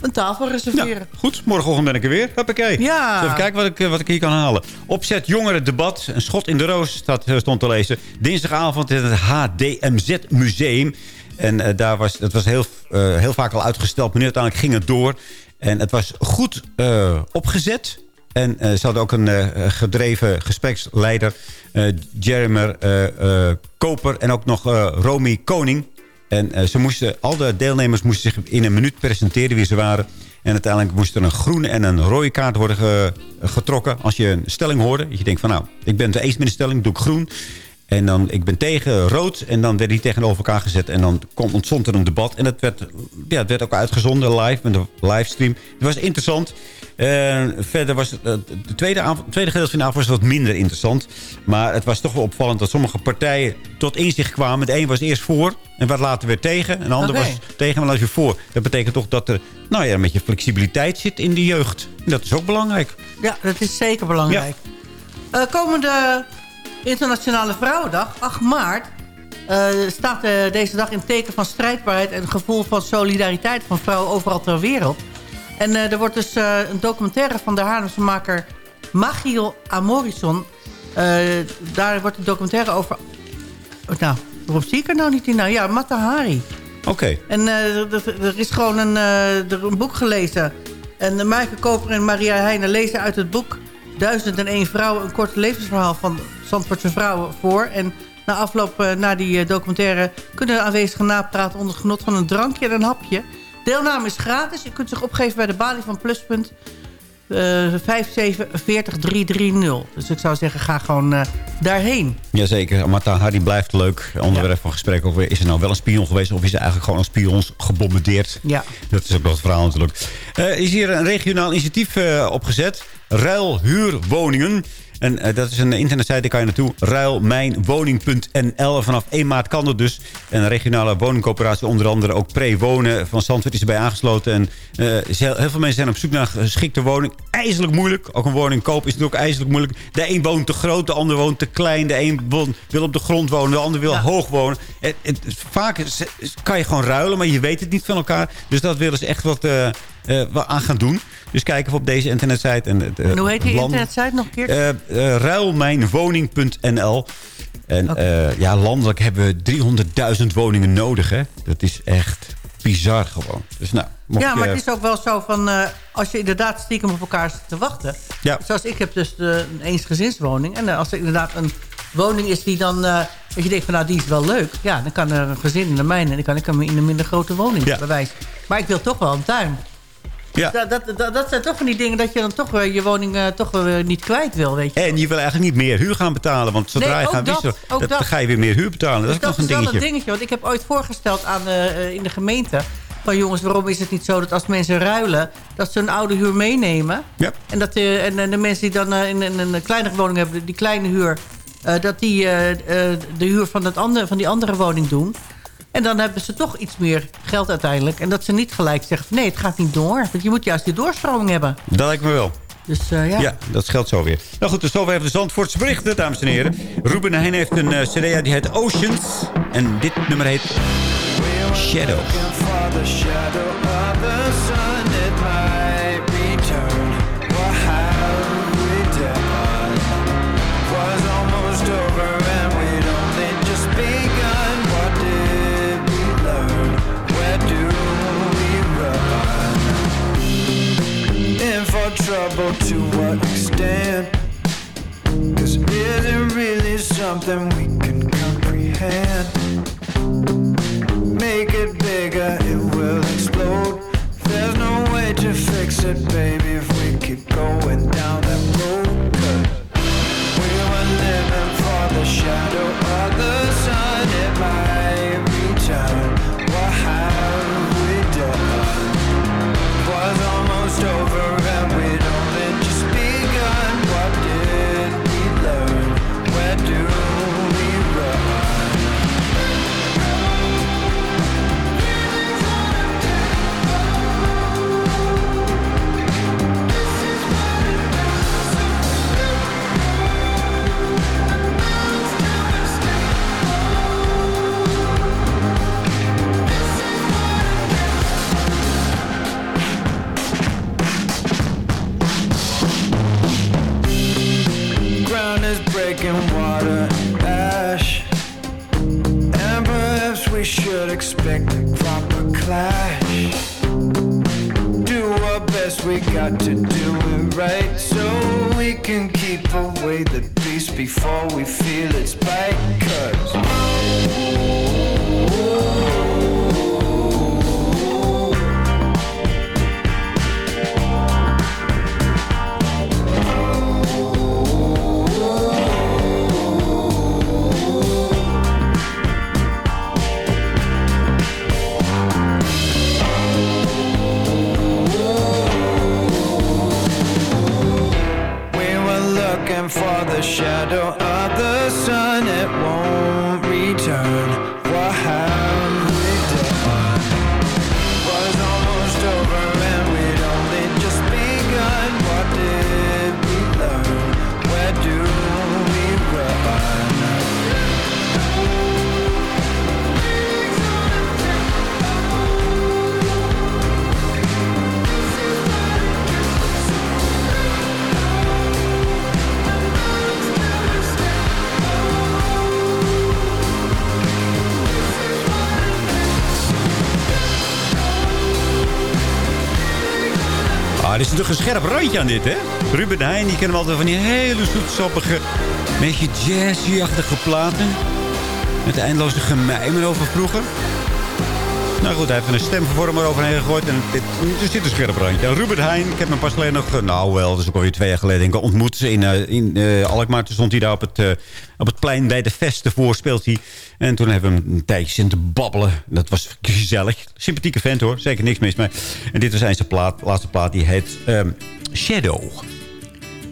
een tafel reserveren. Goed, morgenochtend ben ik er weer. Hoppakee. Ja. Dus even kijken wat ik, eh, wat ik hier kan halen. Opzet jongeren-debat. Een schot in de roos staat, eh, stond te lezen. Dinsdagavond in het HDMZ Museum. En eh, daar was, dat was heel, heel vaak al uitgesteld. Maar nu uiteindelijk ging het door. En het was goed eh, opgezet. En eh, ze hadden ook een eh, gedreven gespreksleider. Jeremy Koper. En ook nog Romy Koning. En ze moesten, al de deelnemers moesten zich in een minuut presenteren wie ze waren. En uiteindelijk moest er een groene en een rode kaart worden ge- getrokken. Als je een stelling hoorde. Dat je denkt van nou, ik ben het eens met de stelling, doe ik groen. En dan, ik ben tegen rood. En dan werd die tegenover elkaar gezet. En dan kon, ontstond er een debat. En het werd, ja, het werd ook uitgezonden live met een livestream. Het was interessant. En verder was het, eh, de tweede, avond, tweede gedeelte van de avond was wat minder interessant. Maar het was toch wel opvallend dat sommige partijen tot inzicht kwamen. De een was eerst voor en wat later weer tegen. En de ander was tegen en later weer voor. Dat betekent toch dat er nou ja, een beetje flexibiliteit zit in de jeugd. En dat is ook belangrijk. Ja, dat is zeker belangrijk. Eh, komende Internationale Vrouwendag, 8 maart... eh, staat eh, deze dag in het teken van strijdbaarheid... en een gevoel van solidariteit van vrouwen overal ter wereld. En eh, er wordt dus een documentaire van de Haarlemse maker Magio Amorison. daar wordt een documentaire over... Nou, waarom zie ik er nou niet in? Nou ja, Matahari. Oké. En er, is gewoon een, een boek gelezen. En uh, Maaike Koper en Maria Heijnen lezen uit het boek... 1001 vrouwen een kort levensverhaal van Zandvoortse vrouwen voor. En na afloop eh, naar die eh, documentaire... kunnen aanwezigen napraten onder het genot van een drankje en een hapje. Deelname is gratis. Je kunt zich opgeven bij de balie van Pluspunt. eh 5740330. Dus ik zou zeggen, ga gewoon eh, daarheen. Jazeker, Mata Hari blijft leuk. Onderwerp van gesprek over is er nou wel een spion geweest... of is er eigenlijk gewoon als spions gebombardeerd? Ja. Dat is ook nog het verhaal natuurlijk. Is hier een regionaal initiatief opgezet. Ruil huurwoningen. En eh, dat is een internetsite, daar kan je naartoe. Ruilmijnwoning.nl. Vanaf 1 maart kan het dus. En een regionale woningcoöperatie, onder andere ook Pre-Wonen van Zandvoort is erbij aangesloten. En eh, heel veel mensen zijn op zoek naar een geschikte woning. IJselijk moeilijk. Ook een woning kopen is natuurlijk ijselijk moeilijk. De een woont te groot, de ander woont te klein. De een wil op de grond wonen, de ander wil hoog wonen. Vaak kan je gewoon ruilen, maar je weet het niet van elkaar. Dus dat willen ze echt wat, eh, wat aan gaan doen. Dus kijk even op deze internetsite. En, eh, En hoe heet die land- internetsite nog een keer? eh, eh, ruilmijnwoning.nl. En eh, ja, landelijk hebben we 300.000 woningen nodig. Hè? Dat is echt bizar gewoon. Dus nou, ja, maar je- het is ook wel zo van... eh, als je inderdaad stiekem op elkaar zit te wachten... Ja. Zoals ik heb dus de, een eensgezinswoning. En eh, als er inderdaad een woning is die dan... eh, dat je denkt van nou, die is wel leuk. Ja, dan kan er een gezin in de mijne. En dan kan ik hem in een minder grote woning Ja. bewijzen. Maar ik wil toch wel een tuin. Ja. Dat, dat, dat, dat zijn toch van die dingen dat je dan toch je woning eh, toch wel weer niet kwijt wil, weet je. En je wil eigenlijk niet meer huur gaan betalen. Want zodra Nee, je gaat dat, wisselen, dat- dan dat. ga je weer meer huur betalen. Dat Dus is ook nog een wel dingetje. een dingetje. Want ik heb ooit voorgesteld aan, eh, in de gemeente... van jongens, waarom is het niet zo dat als mensen ruilen... dat ze een oude huur meenemen... Ja. En, dat, eh, en, en de mensen die dan in, in een kleinere woning hebben... die kleine huur... dat die de huur van, het andere, van die andere woning doen... En dan hebben ze toch iets meer geld uiteindelijk. En dat ze niet gelijk zeggen... van, nee, het gaat niet door. Want je moet juist die doorstroming hebben. Dat lijkt me wel. Dus eh, ja. Ja. dat scheelt zo weer. Nou goed, dus zover even de Zandvoortse berichten, dames en heren. Ruben Heijn heeft een eh, cd uit, die heet Oceans. En dit nummer heet Shadow. Trouble to what extent? Cause is it really something we can comprehend? Make it bigger, it will explode. There's no way to fix it, baby, we should expect a proper clash. Do our best, we got to do it right. So we can keep away the beast before we feel its bite. Cause. Shadow scherp randje aan dit, hè? Ruben Heijn, die kennen we altijd van die hele zoetsappige, beetje jazzy-achtige platen. Met eindeloze gemijmen over vroeger. Nou goed, hij heeft een stemvervormer overheen gegooid. En dit, er zit een scherp randje. Ruben Heijn, ik heb hem pas geleden nog... Nou wel, is ook alweer twee jaar geleden denk ik, ontmoet. In, eh, in eh, Alkmaar stond hij daar op het, eh, op het plein bij de Vesten voor speelt hij. En toen hebben we hem een tijdje zitten te babbelen. Dat was gezellig. Sympathieke vent hoor, zeker niks mis mee. En dit was zijn zijn plaat, laatste plaat, die heet ehm, Shadow.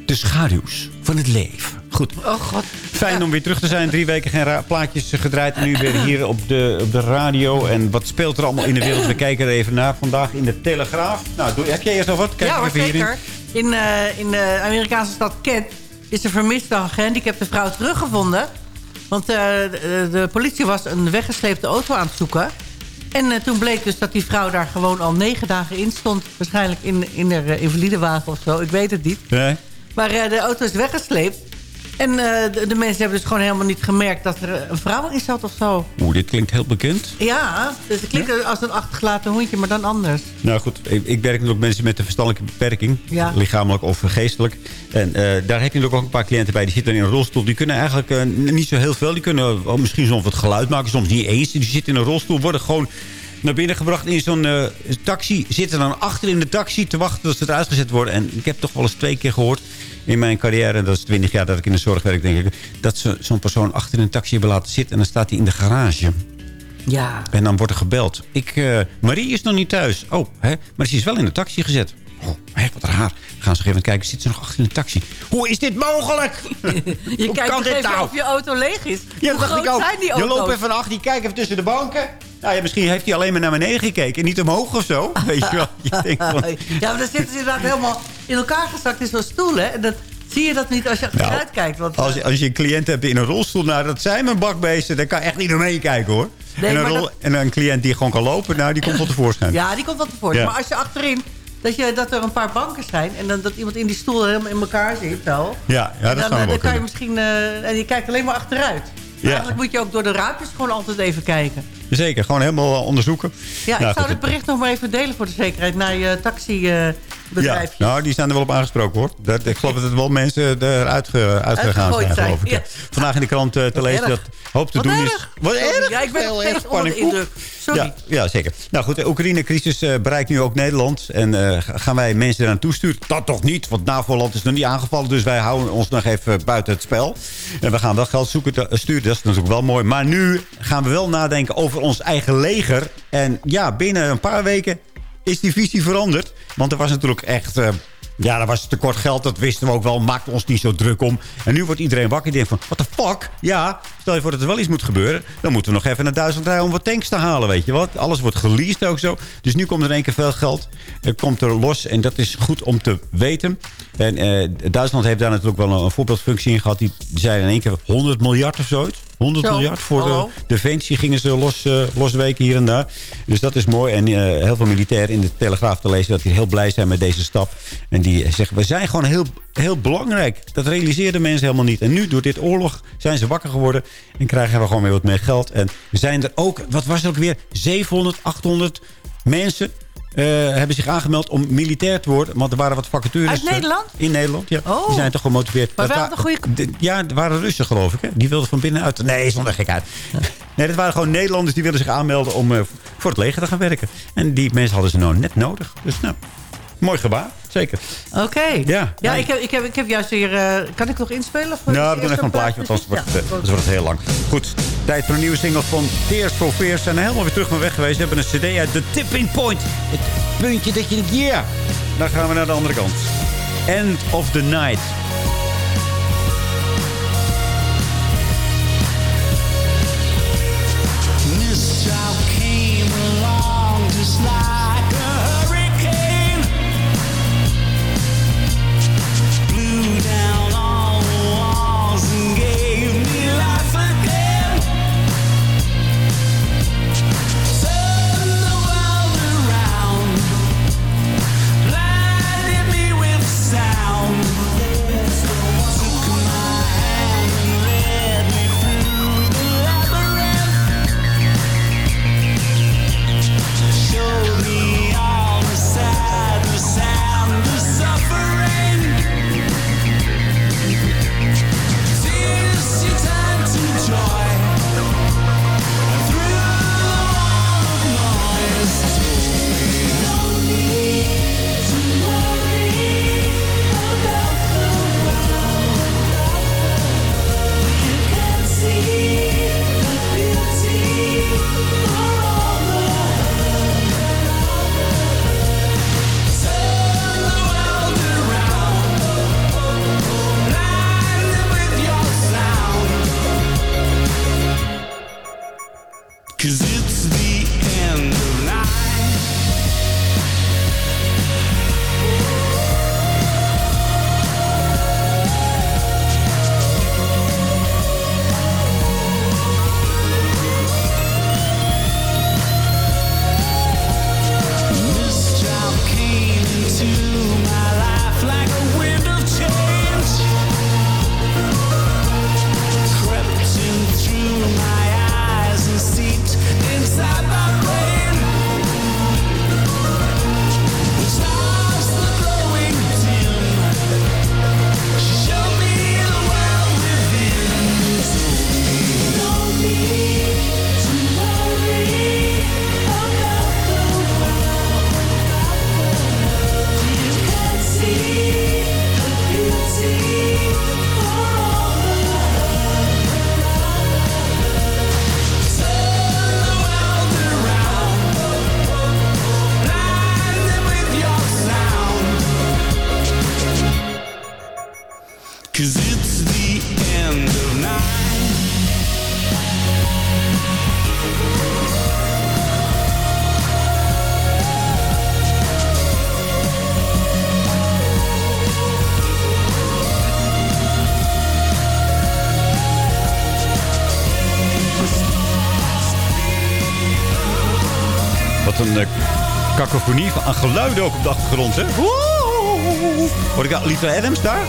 De schaduws van het leven. Goed. Oh god. Fijn om weer terug te zijn. Drie weken geen plaatjes gedraaid. En nu weer hier op de, op de radio. En wat speelt er allemaal in de wereld? We kijken er even naar. Vandaag in de Telegraaf. Nou, doe, heb jij eerst nog wat? Kijk ja hoor, even hierin. zeker. In, eh, in de Amerikaanse stad Kent is een vermiste gehandicapte vrouw teruggevonden. Want eh, de, de politie was een weggesleepte auto aan het zoeken. En eh, toen bleek dus dat die vrouw daar gewoon al negen dagen in stond. Waarschijnlijk in, in haar invalidewagen of zo. Ik weet het niet. Nee? Maar de auto is weggesleept. En eh, de, de mensen hebben dus gewoon helemaal niet gemerkt dat er een vrouw in zat of zo. Oeh, dit klinkt heel bekend. Ja, dus het klinkt als een achtergelaten hondje, maar dan anders. Nou goed, ik, ik werk natuurlijk met mensen met een verstandelijke beperking. Ja. Lichamelijk of geestelijk. En eh, daar heb je natuurlijk ook een paar cliënten bij. Die zitten in een rolstoel. Die kunnen eigenlijk eh, niet zo heel veel. Die kunnen wel misschien soms wat geluid maken. Soms niet eens. Die zitten in een rolstoel. Worden gewoon naar binnen gebracht in zo'n taxi. Zitten dan achter in de taxi te wachten tot ze eruit gezet worden. En ik heb toch wel eens twee keer gehoord in mijn carrière... dat is twintig jaar dat ik in de zorg werk, denk ik... dat ze zo'n persoon achter in een taxi hebben laten zitten... en dan staat hij in de garage. Ja. En dan wordt er gebeld. Ik, eh, Marie is nog niet thuis. Oh, hè? maar ze is wel in de taxi gezet. Oh, wat raar. Gaan ze even kijken. Zit ze nog achter in de taxi? Hoe is dit mogelijk? Je Hoe kijkt kan dit even nou? of je auto leeg is. Ja, Hoe dat dacht ik ook. die Je loopt even achter, je kijkt even tussen de banken. Nou ja, misschien heeft hij alleen maar naar beneden gekeken. En niet omhoog of zo. Weet je wel. Je denkt van, Ja, maar dan zitten ze inderdaad helemaal in elkaar gezakt in zo'n stoel, hè. En dan zie je dat niet als je achteruit Nou, kijkt. Want, als, je, als je een cliënt hebt in een rolstoel, nou, dat zijn mijn bakbeesten. Daar kan echt niet omheen kijken, hoor. Nee, en, een rol- dat- en een cliënt die gewoon kan lopen, nou, die komt tot tevoorschijn. ja, die komt wel tevoorschijn. Ja. Maar als je achterin, dat, je, dat er een paar banken zijn... en dan, dat iemand in die stoel helemaal in elkaar zit, zo... Ja, ja dat dan, zou eh, wel dan kan je misschien... eh, en je kijkt alleen maar achteruit. Ja. Eigenlijk moet je ook door de raampjes gewoon altijd even kijken. Zeker, gewoon helemaal eh, onderzoeken. Ja, Nou, ik zou goed, dit bericht nog maar even delen voor de zekerheid... naar je taxibedrijfje. Ja, nou, die zijn er wel op aangesproken, hoor. Dat, ik geloof dat er wel mensen eruit ge, uitgegaan zijn, zijn, geloof ik. ja. Vandaag in de krant eh, te Wat lezen erg. dat hoop te Wat doen erg. is... Wat erg? Ja, ik ben Heel erg onder indruk. Sorry. Ja, ja, zeker. Nou goed, de Oekraïne-crisis eh, bereikt nu ook Nederland. En gaan wij mensen eraan toesturen? Dat toch niet, want NAVO-land is nog niet aangevallen. Dus wij houden ons nog even buiten het spel. En we gaan wel geld zoeken te, sturen, dat is natuurlijk wel mooi. Maar nu gaan we wel nadenken over ons eigen leger. En ja, binnen een paar weken is die visie veranderd. Want er was natuurlijk echt... eh, ja, er was tekort geld, dat wisten we ook wel. Maakte ons niet zo druk om. En nu wordt iedereen wakker en denkt van... What the fuck? Ja, stel je voor dat er wel iets moet gebeuren. Dan moeten we nog even naar Duitsland rijden om wat tanks te halen, weet je wat. Alles wordt geleased ook zo. Dus nu komt er in één keer veel geld. Er komt er los en dat is goed om te weten. En eh, Duitsland heeft daar natuurlijk wel een, voorbeeldfunctie in gehad. Die zeiden in één keer 100 miljard of zoiets. 100 Zo, miljard voor hallo. de defensie gingen ze los, eh, losweken hier en daar. Dus dat is mooi. En eh, heel veel militairen in de Telegraaf te lezen... dat die heel blij zijn met deze stap. En die zeggen, we zijn gewoon heel, heel belangrijk. Dat realiseerden mensen helemaal niet. En nu, door dit oorlog, zijn ze wakker geworden... en krijgen we gewoon weer wat meer geld. En zijn er ook, wat was het ook weer... 700, 800 mensen... eh, hebben zich aangemeld om militair te worden. Want er waren wat vacatures. Uit eh, Nederland? In Nederland, ja. Oh. Die zijn toch gemotiveerd. Maar Dat wel de goede- de- ja, er waren Russen, geloof ik. Hè? Die wilden van binnenuit... Nee, zonder gekheid. Nee, dat waren gewoon Nederlanders die wilden zich aanmelden... om eh, voor het leger te gaan werken. En die mensen hadden ze nou net nodig. Dus nou, mooi gebaar. Zeker. Oké. Ja. Ja, ik heb, ik, heb, ik heb juist weer... eh, kan ik nog inspelen? Voor Nou, we doen even een plaatje, want anders wordt, Ja, het, eh, wordt het heel lang. Goed, tijd voor een nieuwe single van Tears for Fears. Zijn helemaal weer terug van weg geweest. Ze hebben een cd uit The Tipping Point. Het puntje dat je denkt, ja. Dan gaan we naar de andere kant. End of the Night. Een uh, cacophonie van aan geluiden ook op de achtergrond, hè? Hoor ik Lita Adams daar?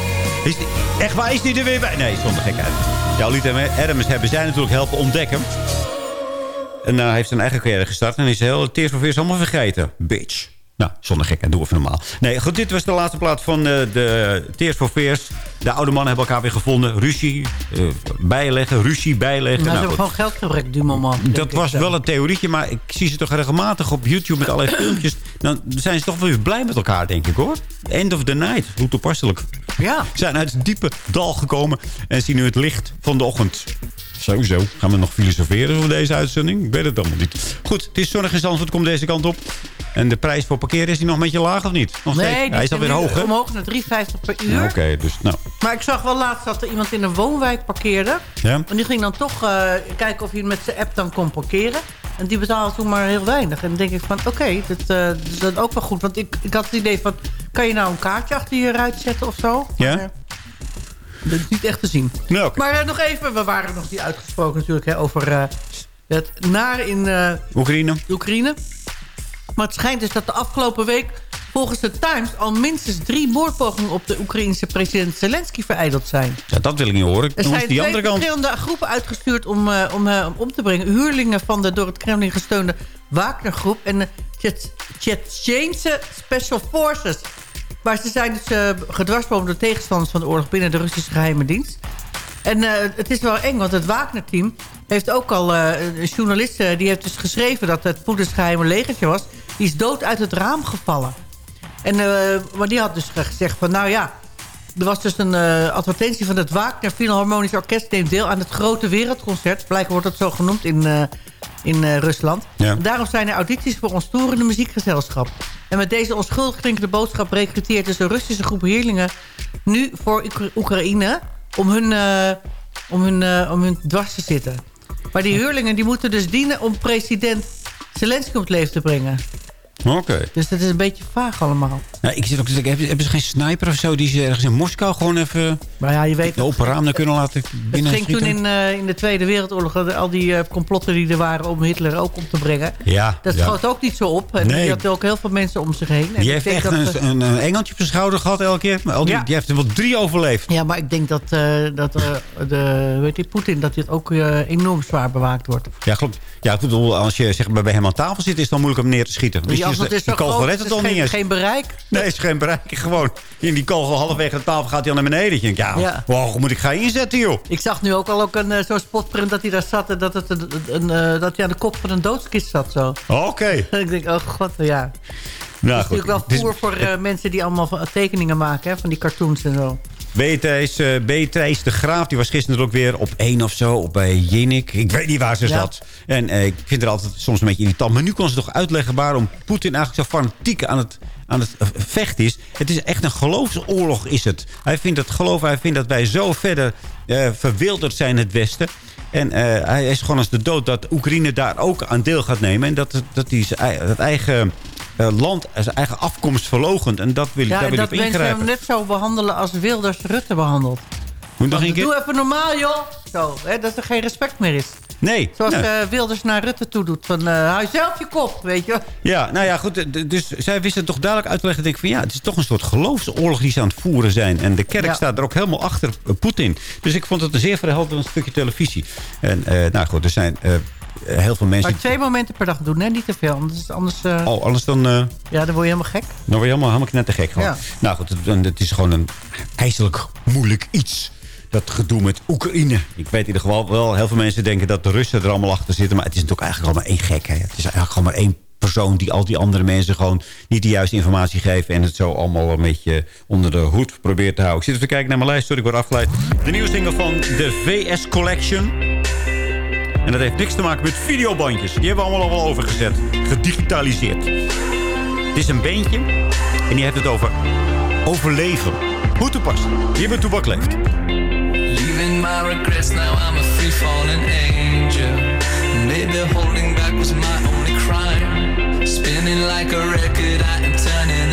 Echt waar, is die er weer bij? Nee, zonder gekheid. Ja, Lita Adams hebben zij natuurlijk helpen ontdekken. En uh, heeft zijn eigen carrière gestart. En is heel Tears for Fears allemaal vergeten. Bitch. Nou, zonder gekheid, doe even normaal. Nee, goed, dit was de laatste plaat van uh, de Tears for Fears. De oude mannen hebben elkaar weer gevonden. Ruzie, uh, bijleggen, ruzie, bijleggen. Nou, nou, ze hebben gewoon geldgebrek, du moment. dat was wel een theorietje, maar ik zie ze toch regelmatig op YouTube met allerlei filmpjes. Dan zijn ze toch wel weer blij met elkaar, denk ik hoor. End of the night, hoe toepasselijk. Ja. Ze zijn uit het diepe dal gekomen en zien nu het licht van de ochtend. Sowieso. Gaan we nog filosoferen over deze uitzending? Ik weet het allemaal niet. Goed, het is zonnig in Zandvoort, komt deze kant op. En de prijs voor parkeren, is die nog een beetje laag of niet? Nog nee, steeds? hij is alweer hoog, hè? omhoog naar 3,50 per uur. Ja, Oké, dus nou. Maar ik zag wel laatst dat er iemand in een woonwijk parkeerde. Ja? En die ging dan toch uh, kijken of hij met zijn app dan kon parkeren. En die betaalde toen maar heel weinig. En dan denk ik van, oké, okay, dat, uh, dat is ook wel goed. Want ik, ik had het idee van, kan je nou een kaartje achter je ruit zetten of zo? Ja? Maar, uh, dat is niet echt te zien. Okay. Maar uh, nog even, we waren nog niet uitgesproken natuurlijk... Hè, over uh, het naar in Oekraïne. Oekraïne. Maar het schijnt dus dat de afgelopen week... volgens de Times al minstens drie moordpogingen... op de Oekraïnse president Zelensky vereideld zijn. Ja, dat wil ik niet horen. Er zijn die andere kant. verschillende groepen uitgestuurd om, uh, om, uh, om te brengen. Huurlingen van de door het Kremlin gesteunde Wagner-groep... en de Tsjetsjeense Special Forces... Maar ze zijn dus uh, gedwarsboomd door tegenstanders van de oorlog... binnen de Russische geheime dienst. En uh, het is wel eng, want het Wagner-team heeft ook al... Uh, een journalist die heeft dus geschreven dat het Poetins geheime legertje was... die is dood uit het raam gevallen. En, maar die had dus gezegd van, nou ja... er was dus een advertentie van het Wagner Philharmonisch Orkest... neemt deel aan het grote wereldconcert. Blijkbaar wordt het zo genoemd in, in Rusland. Ja. Daarom zijn er audities voor ons toerende muziekgezelschap. En met deze onschuldig klinkende boodschap recruteert dus een Russische groep heerlingen... nu voor Oekraïne om hun, uh, om, hun, uh, om hun dwars te zitten. Maar die huurlingen die moeten dus dienen om president Zelensky op het leven te brengen. Oké. Okay. Dus dat is een beetje vaag allemaal. Nou, ik zit ook te denken, hebben, hebben ze geen sniper of zo... die ze ergens in Moskou gewoon even... Maar ja, je weet... De open raam kunnen laten binnen Het ging toen in, uh, in de Tweede Wereldoorlog... al die uh, complotten die er waren om Hitler ook om te brengen. Ja. Dat ja. schoot ook niet zo op. En nee. die had ook heel veel mensen om zich heen. En die heeft echt een, een, een, engeltje op zijn schouder gehad elke keer. Maar al die, ja. die heeft er wel drie overleefd. Ja, maar ik denk dat, uh, dat de, weet je, Poetin... dat dit ook enorm zwaar bewaakt wordt. Ja, klopt. Ja, als je zeg, bij hem aan tafel zit... is het dan moeilijk om neer te schieten. Dus ja, is, is die kogel redt het al niet eens. geen bereik. Nee, is geen bereik. Gewoon in die kogel halverwege de tafel gaat hij al naar beneden. Je denkt, ja, ja. Wow, hoe moet ik gaan inzetten, joh? Ik zag nu ook al ook een uh, zo'n spotprint dat hij daar zat... en dat, het een, een, uh, dat hij aan de kop van een doodskist zat zo. Oké. Okay. ik denk, oh god, ja. Nou, dat is natuurlijk wel voer voor uh, mensen die allemaal tekeningen maken... Hè, van die cartoons en zo. Beatrice, uh, Beatrice de Graaf, die was gisteren ook weer op één of zo, op bij uh, Jinnik. Ik weet niet waar ze ja. zat. En uh, ik vind het altijd soms een beetje irritant. Maar nu kon ze toch uitleggen waarom Poetin eigenlijk zo fanatiek aan het, aan het vechten is. Het is echt een geloofsoorlog, is het. Hij vindt het geloof, hij vindt dat wij zo verder verwilderd zijn, het Westen. En eh, hij is gewoon als de dood dat Oekraïne daar ook aan deel gaat nemen. En dat, dat hij zijn eigen eh, land, zijn eigen afkomst verlogent. En dat wil, Ja, daar en wil dat ik op mensen hem ingrijpen. net zo behandelen als Wilders Rutte behandelt. Moet nog een keer? Doe even normaal, joh. Zo, hè, dat er geen respect meer is. Nee. Zoals nee. eh, Wilders naar Rutte toe doet. Van, eh hou zelf je kop, weet je. Ja, nou ja, goed. Dus zij wisten het toch duidelijk uit te leggen. Ik denk van ja, het is toch een soort geloofsoorlog die ze aan het voeren zijn. En de kerk Ja. staat er ook helemaal achter eh, Poetin. Dus ik vond het een zeer verhelderend stukje televisie. En nou goed, er zijn heel veel mensen... Maar twee momenten per dag doen, hè? Niet te veel. Anders, anders Oh, anders dan, ja, dan word je helemaal gek. dan word je helemaal, helemaal knettergek. Gewoon. Ja. Nou goed, het, het is gewoon een ijselijk moeilijk iets. Dat gedoe met Oekraïne. Ik weet in ieder geval wel, heel veel mensen denken dat de Russen er allemaal achter zitten. Maar het is natuurlijk eigenlijk al maar één gek. Hè. Het is eigenlijk gewoon maar één persoon die al die andere mensen gewoon niet de juiste informatie geven. En het zo allemaal een beetje onder de hoed probeert te houden. Ik zit even te kijken naar mijn lijst, sorry, ik word afgeleid. De nieuwe single van de VS Collection. En dat heeft niks te maken met videobandjes. Die hebben we allemaal al wel overgezet. Gedigitaliseerd. Het is een beentje. En die heeft het over overleven. Hoe toepast. Hier bij Toebak leeft. My regrets, now I'm a free falling angel. Maybe holding back was my only crime. Spinning like a record, I am turning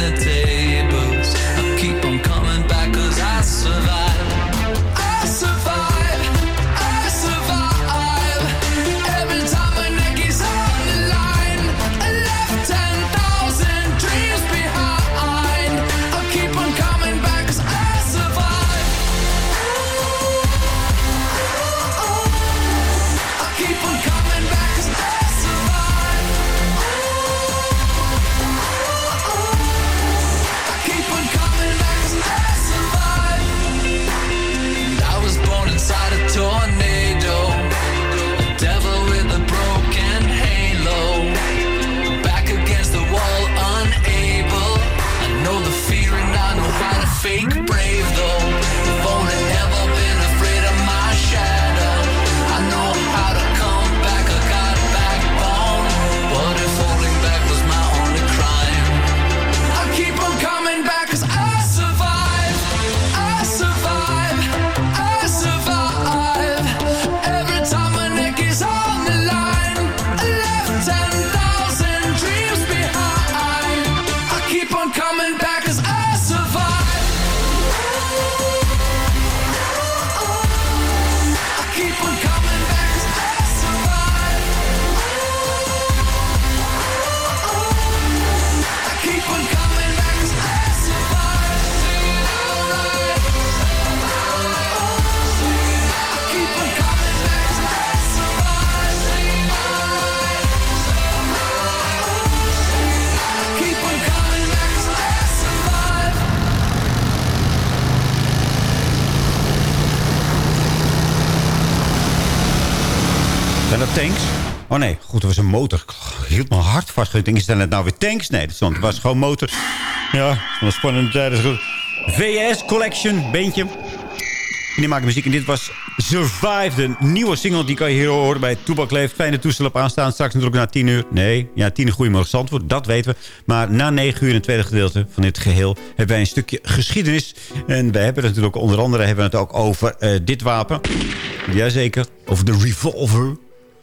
motor. Hield mijn hart vast. Ik denk, zijn het nou weer tanks? Nee, dat was gewoon motor. Ja, tijd. is goed. VS Collection, beentje. En die maken muziek. En dit was Survive, de nieuwe single. Die kan je hier horen bij Toebak Leeft. Fijne toestel op aanstaan. Straks natuurlijk na 10 uur. Nee, ja, 10 uur goeiemorgen Zandvoort. Dat weten we. Maar na 9 uur in het tweede gedeelte van dit geheel... hebben wij een stukje geschiedenis. En wij hebben het natuurlijk onder andere hebben we het ook over eh, dit wapen. Jazeker. Over de revolver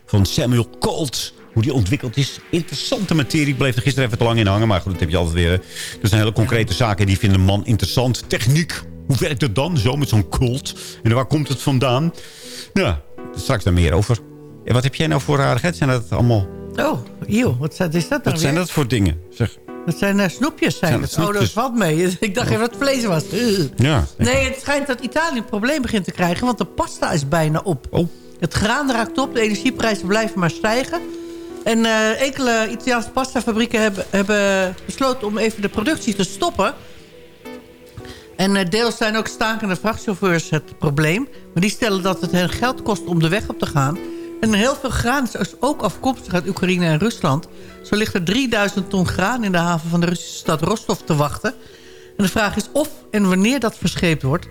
van Samuel Colt. Hoe die ontwikkeld is. Interessante materie. Ik bleef er gisteren even te lang in hangen. Maar goed, dat heb je altijd weer. hè. Er zijn hele concrete zaken die vinden een man interessant. Techniek. Hoe werkt het dan? Zo met zo'n Colt. En waar komt het vandaan? Ja, straks daar meer over. En wat heb jij nou voor rarigheid? Zijn dat allemaal... Oh, eeuw, wat is dat nou Wat zijn dat voor dingen? Zeg, Dat zijn eh, snoepjes, zijn Zijn Oh, dat snoepjes? valt mee. Ik dacht even dat het vlees was. Ja. Nee, het schijnt dat Italië een probleem begint te krijgen... want de pasta is bijna op. Oh. Het graan raakt op, de energieprijzen blijven maar stijgen. En eh, enkele Italiaanse pastafabrieken hebben, hebben besloten om even de productie te stoppen. En eh, deels zijn ook stakende vrachtchauffeurs het probleem. Maar die stellen dat het hen geld kost om de weg op te gaan. En heel veel graan is dus ook afkomstig uit Oekraïne en Rusland. Zo ligt er 3000 ton graan in de haven van de Russische stad Rostov te wachten. En de vraag is of en wanneer dat verscheept wordt.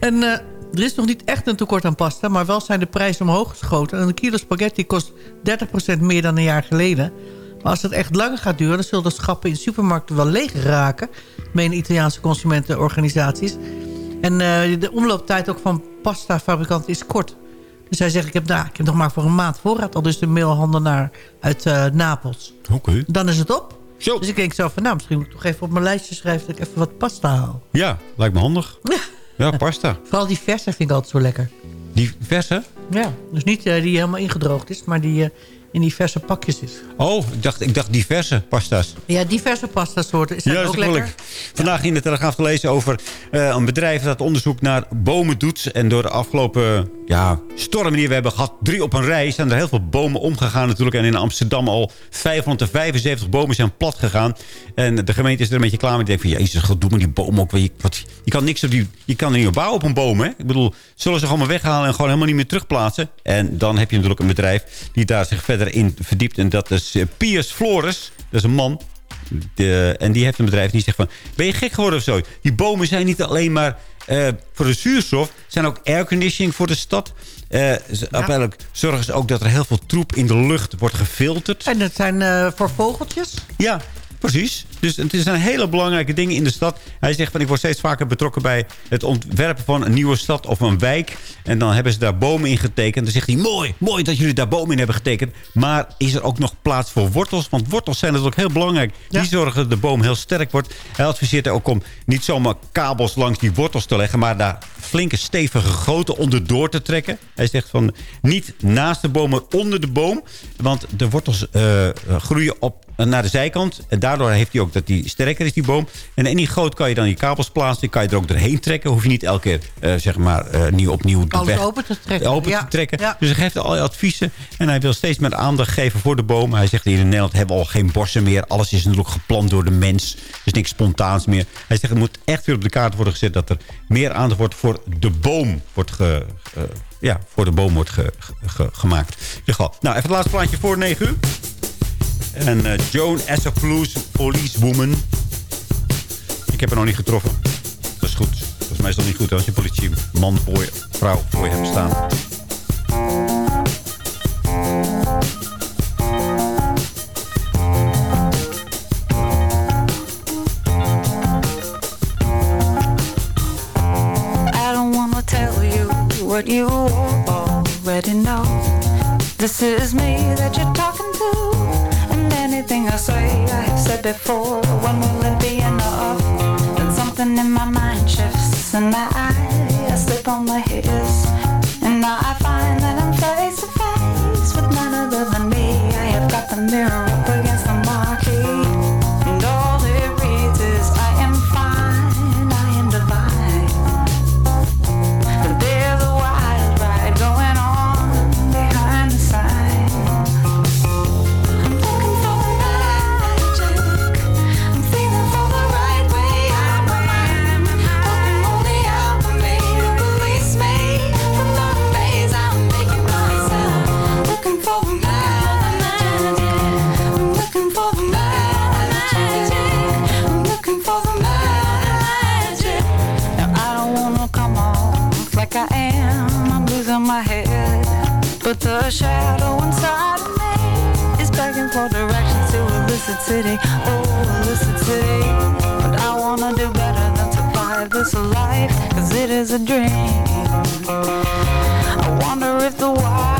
En eh, er is nog niet echt een tekort aan pasta... maar wel zijn de prijzen omhoog geschoten. En een kilo spaghetti kost 30% meer dan een jaar geleden. Maar als het echt langer gaat duren... dan zullen de schappen in supermarkten wel leeg raken... menen Italiaanse consumentenorganisaties. En eh, de omlooptijd ook van pastafabrikanten is kort. Dus hij zegt, ik heb, nou, ik heb nog maar voor een maand voorraad. Al dus de mailhandelaar uit eh, Napels. Oké. Dan is het op. Zo. Dus ik denk zo van, nou, misschien moet ik toch even op mijn lijstje schrijven... dat ik even wat pasta haal. Ja, lijkt me handig. Ja, pasta. Vooral die verse vind ik altijd zo lekker. Die verse? Ja, dus niet eh, die helemaal ingedroogd is, maar die eh, in die verse pakjes is. Oh, ik dacht, ik dacht diverse pasta's. Ja, diverse pasta soorten. Is ook lekker? Vandaag in de Telegraaf gelezen over eh, een bedrijf dat onderzoek naar bomen doet. En door de afgelopen ja, stormen die we hebben gehad, drie op een rij, zijn er heel veel bomen omgegaan natuurlijk. En in Amsterdam al 575 bomen zijn plat gegaan. En de gemeente is er een beetje klaar mee. Die denkt van, jezus, god, doe maar die boom ook. Je, wat, je kan niks op die, je kan er niet op bouwen op een boom, hè? Ik bedoel, zullen ze gewoon maar weghalen en gewoon helemaal niet meer terugplaatsen? En dan heb je natuurlijk een bedrijf die daar zich verder in verdiept. En dat is eh, Piers Flores. Dat is een man. De, en die heeft een bedrijf die zegt van... Ben je gek geworden of zo? Die bomen zijn niet alleen maar eh, voor de zuurstof. zijn ook airconditioning voor de stad. Ze- Uiteindelijk zorgen ze ook dat er heel veel troep in de lucht wordt gefilterd. En dat zijn voor vogeltjes? Ja, precies. Dus het zijn hele belangrijke dingen in de stad. Hij zegt van ik word steeds vaker betrokken bij het ontwerpen van een nieuwe stad of een wijk. En dan hebben ze daar bomen in getekend. Dan zegt hij mooi, mooi dat jullie daar bomen in hebben getekend. Maar is er ook nog plaats voor wortels? Want wortels zijn natuurlijk heel belangrijk. Die zorgen dat de boom heel sterk wordt. Hij adviseert er ook om niet zomaar kabels langs die wortels te leggen. Maar daar flinke stevige goten onderdoor te trekken. Hij zegt van niet naast de boom, maar onder de boom. Want de wortels eh, groeien op naar de zijkant. En daardoor heeft hij ook dat die sterker is, die boom. En in die goot kan je dan die kabels plaatsen. Die kan je er ook doorheen trekken. Hoef je niet elke keer, eh, zeg maar, eh, nieuw opnieuw de weg open te trekken. open Ja, te trekken. ja. Dus hij geeft al adviezen. En hij wil steeds meer aandacht geven voor de boom. Hij zegt hier in Nederland hebben we al geen bossen meer. Alles is natuurlijk geplant door de mens. Is niks spontaans meer. Hij zegt het moet echt weer op de kaart worden gezet... dat er meer aandacht wordt voor de boom wordt ge, eh, ja, voor de boom wordt ge- ge- gemaakt. Nou, even het laatste plaatje voor 9 uur. En eh, Joan as a police, policewoman. Ik heb haar nog niet getroffen. Dat is goed. Dat is meestal niet goed als je politie man je, vrouw voor je hebt staan. What you already know. This is me that you're talking anything I say, I have said before. When will it be enough? Then something in my mind shifts, and I, I slip on my hips. And now I find that I'm face city. Oh, illicit city. But I wanna do better than survive this life, cause it is a dream. I wonder if the wild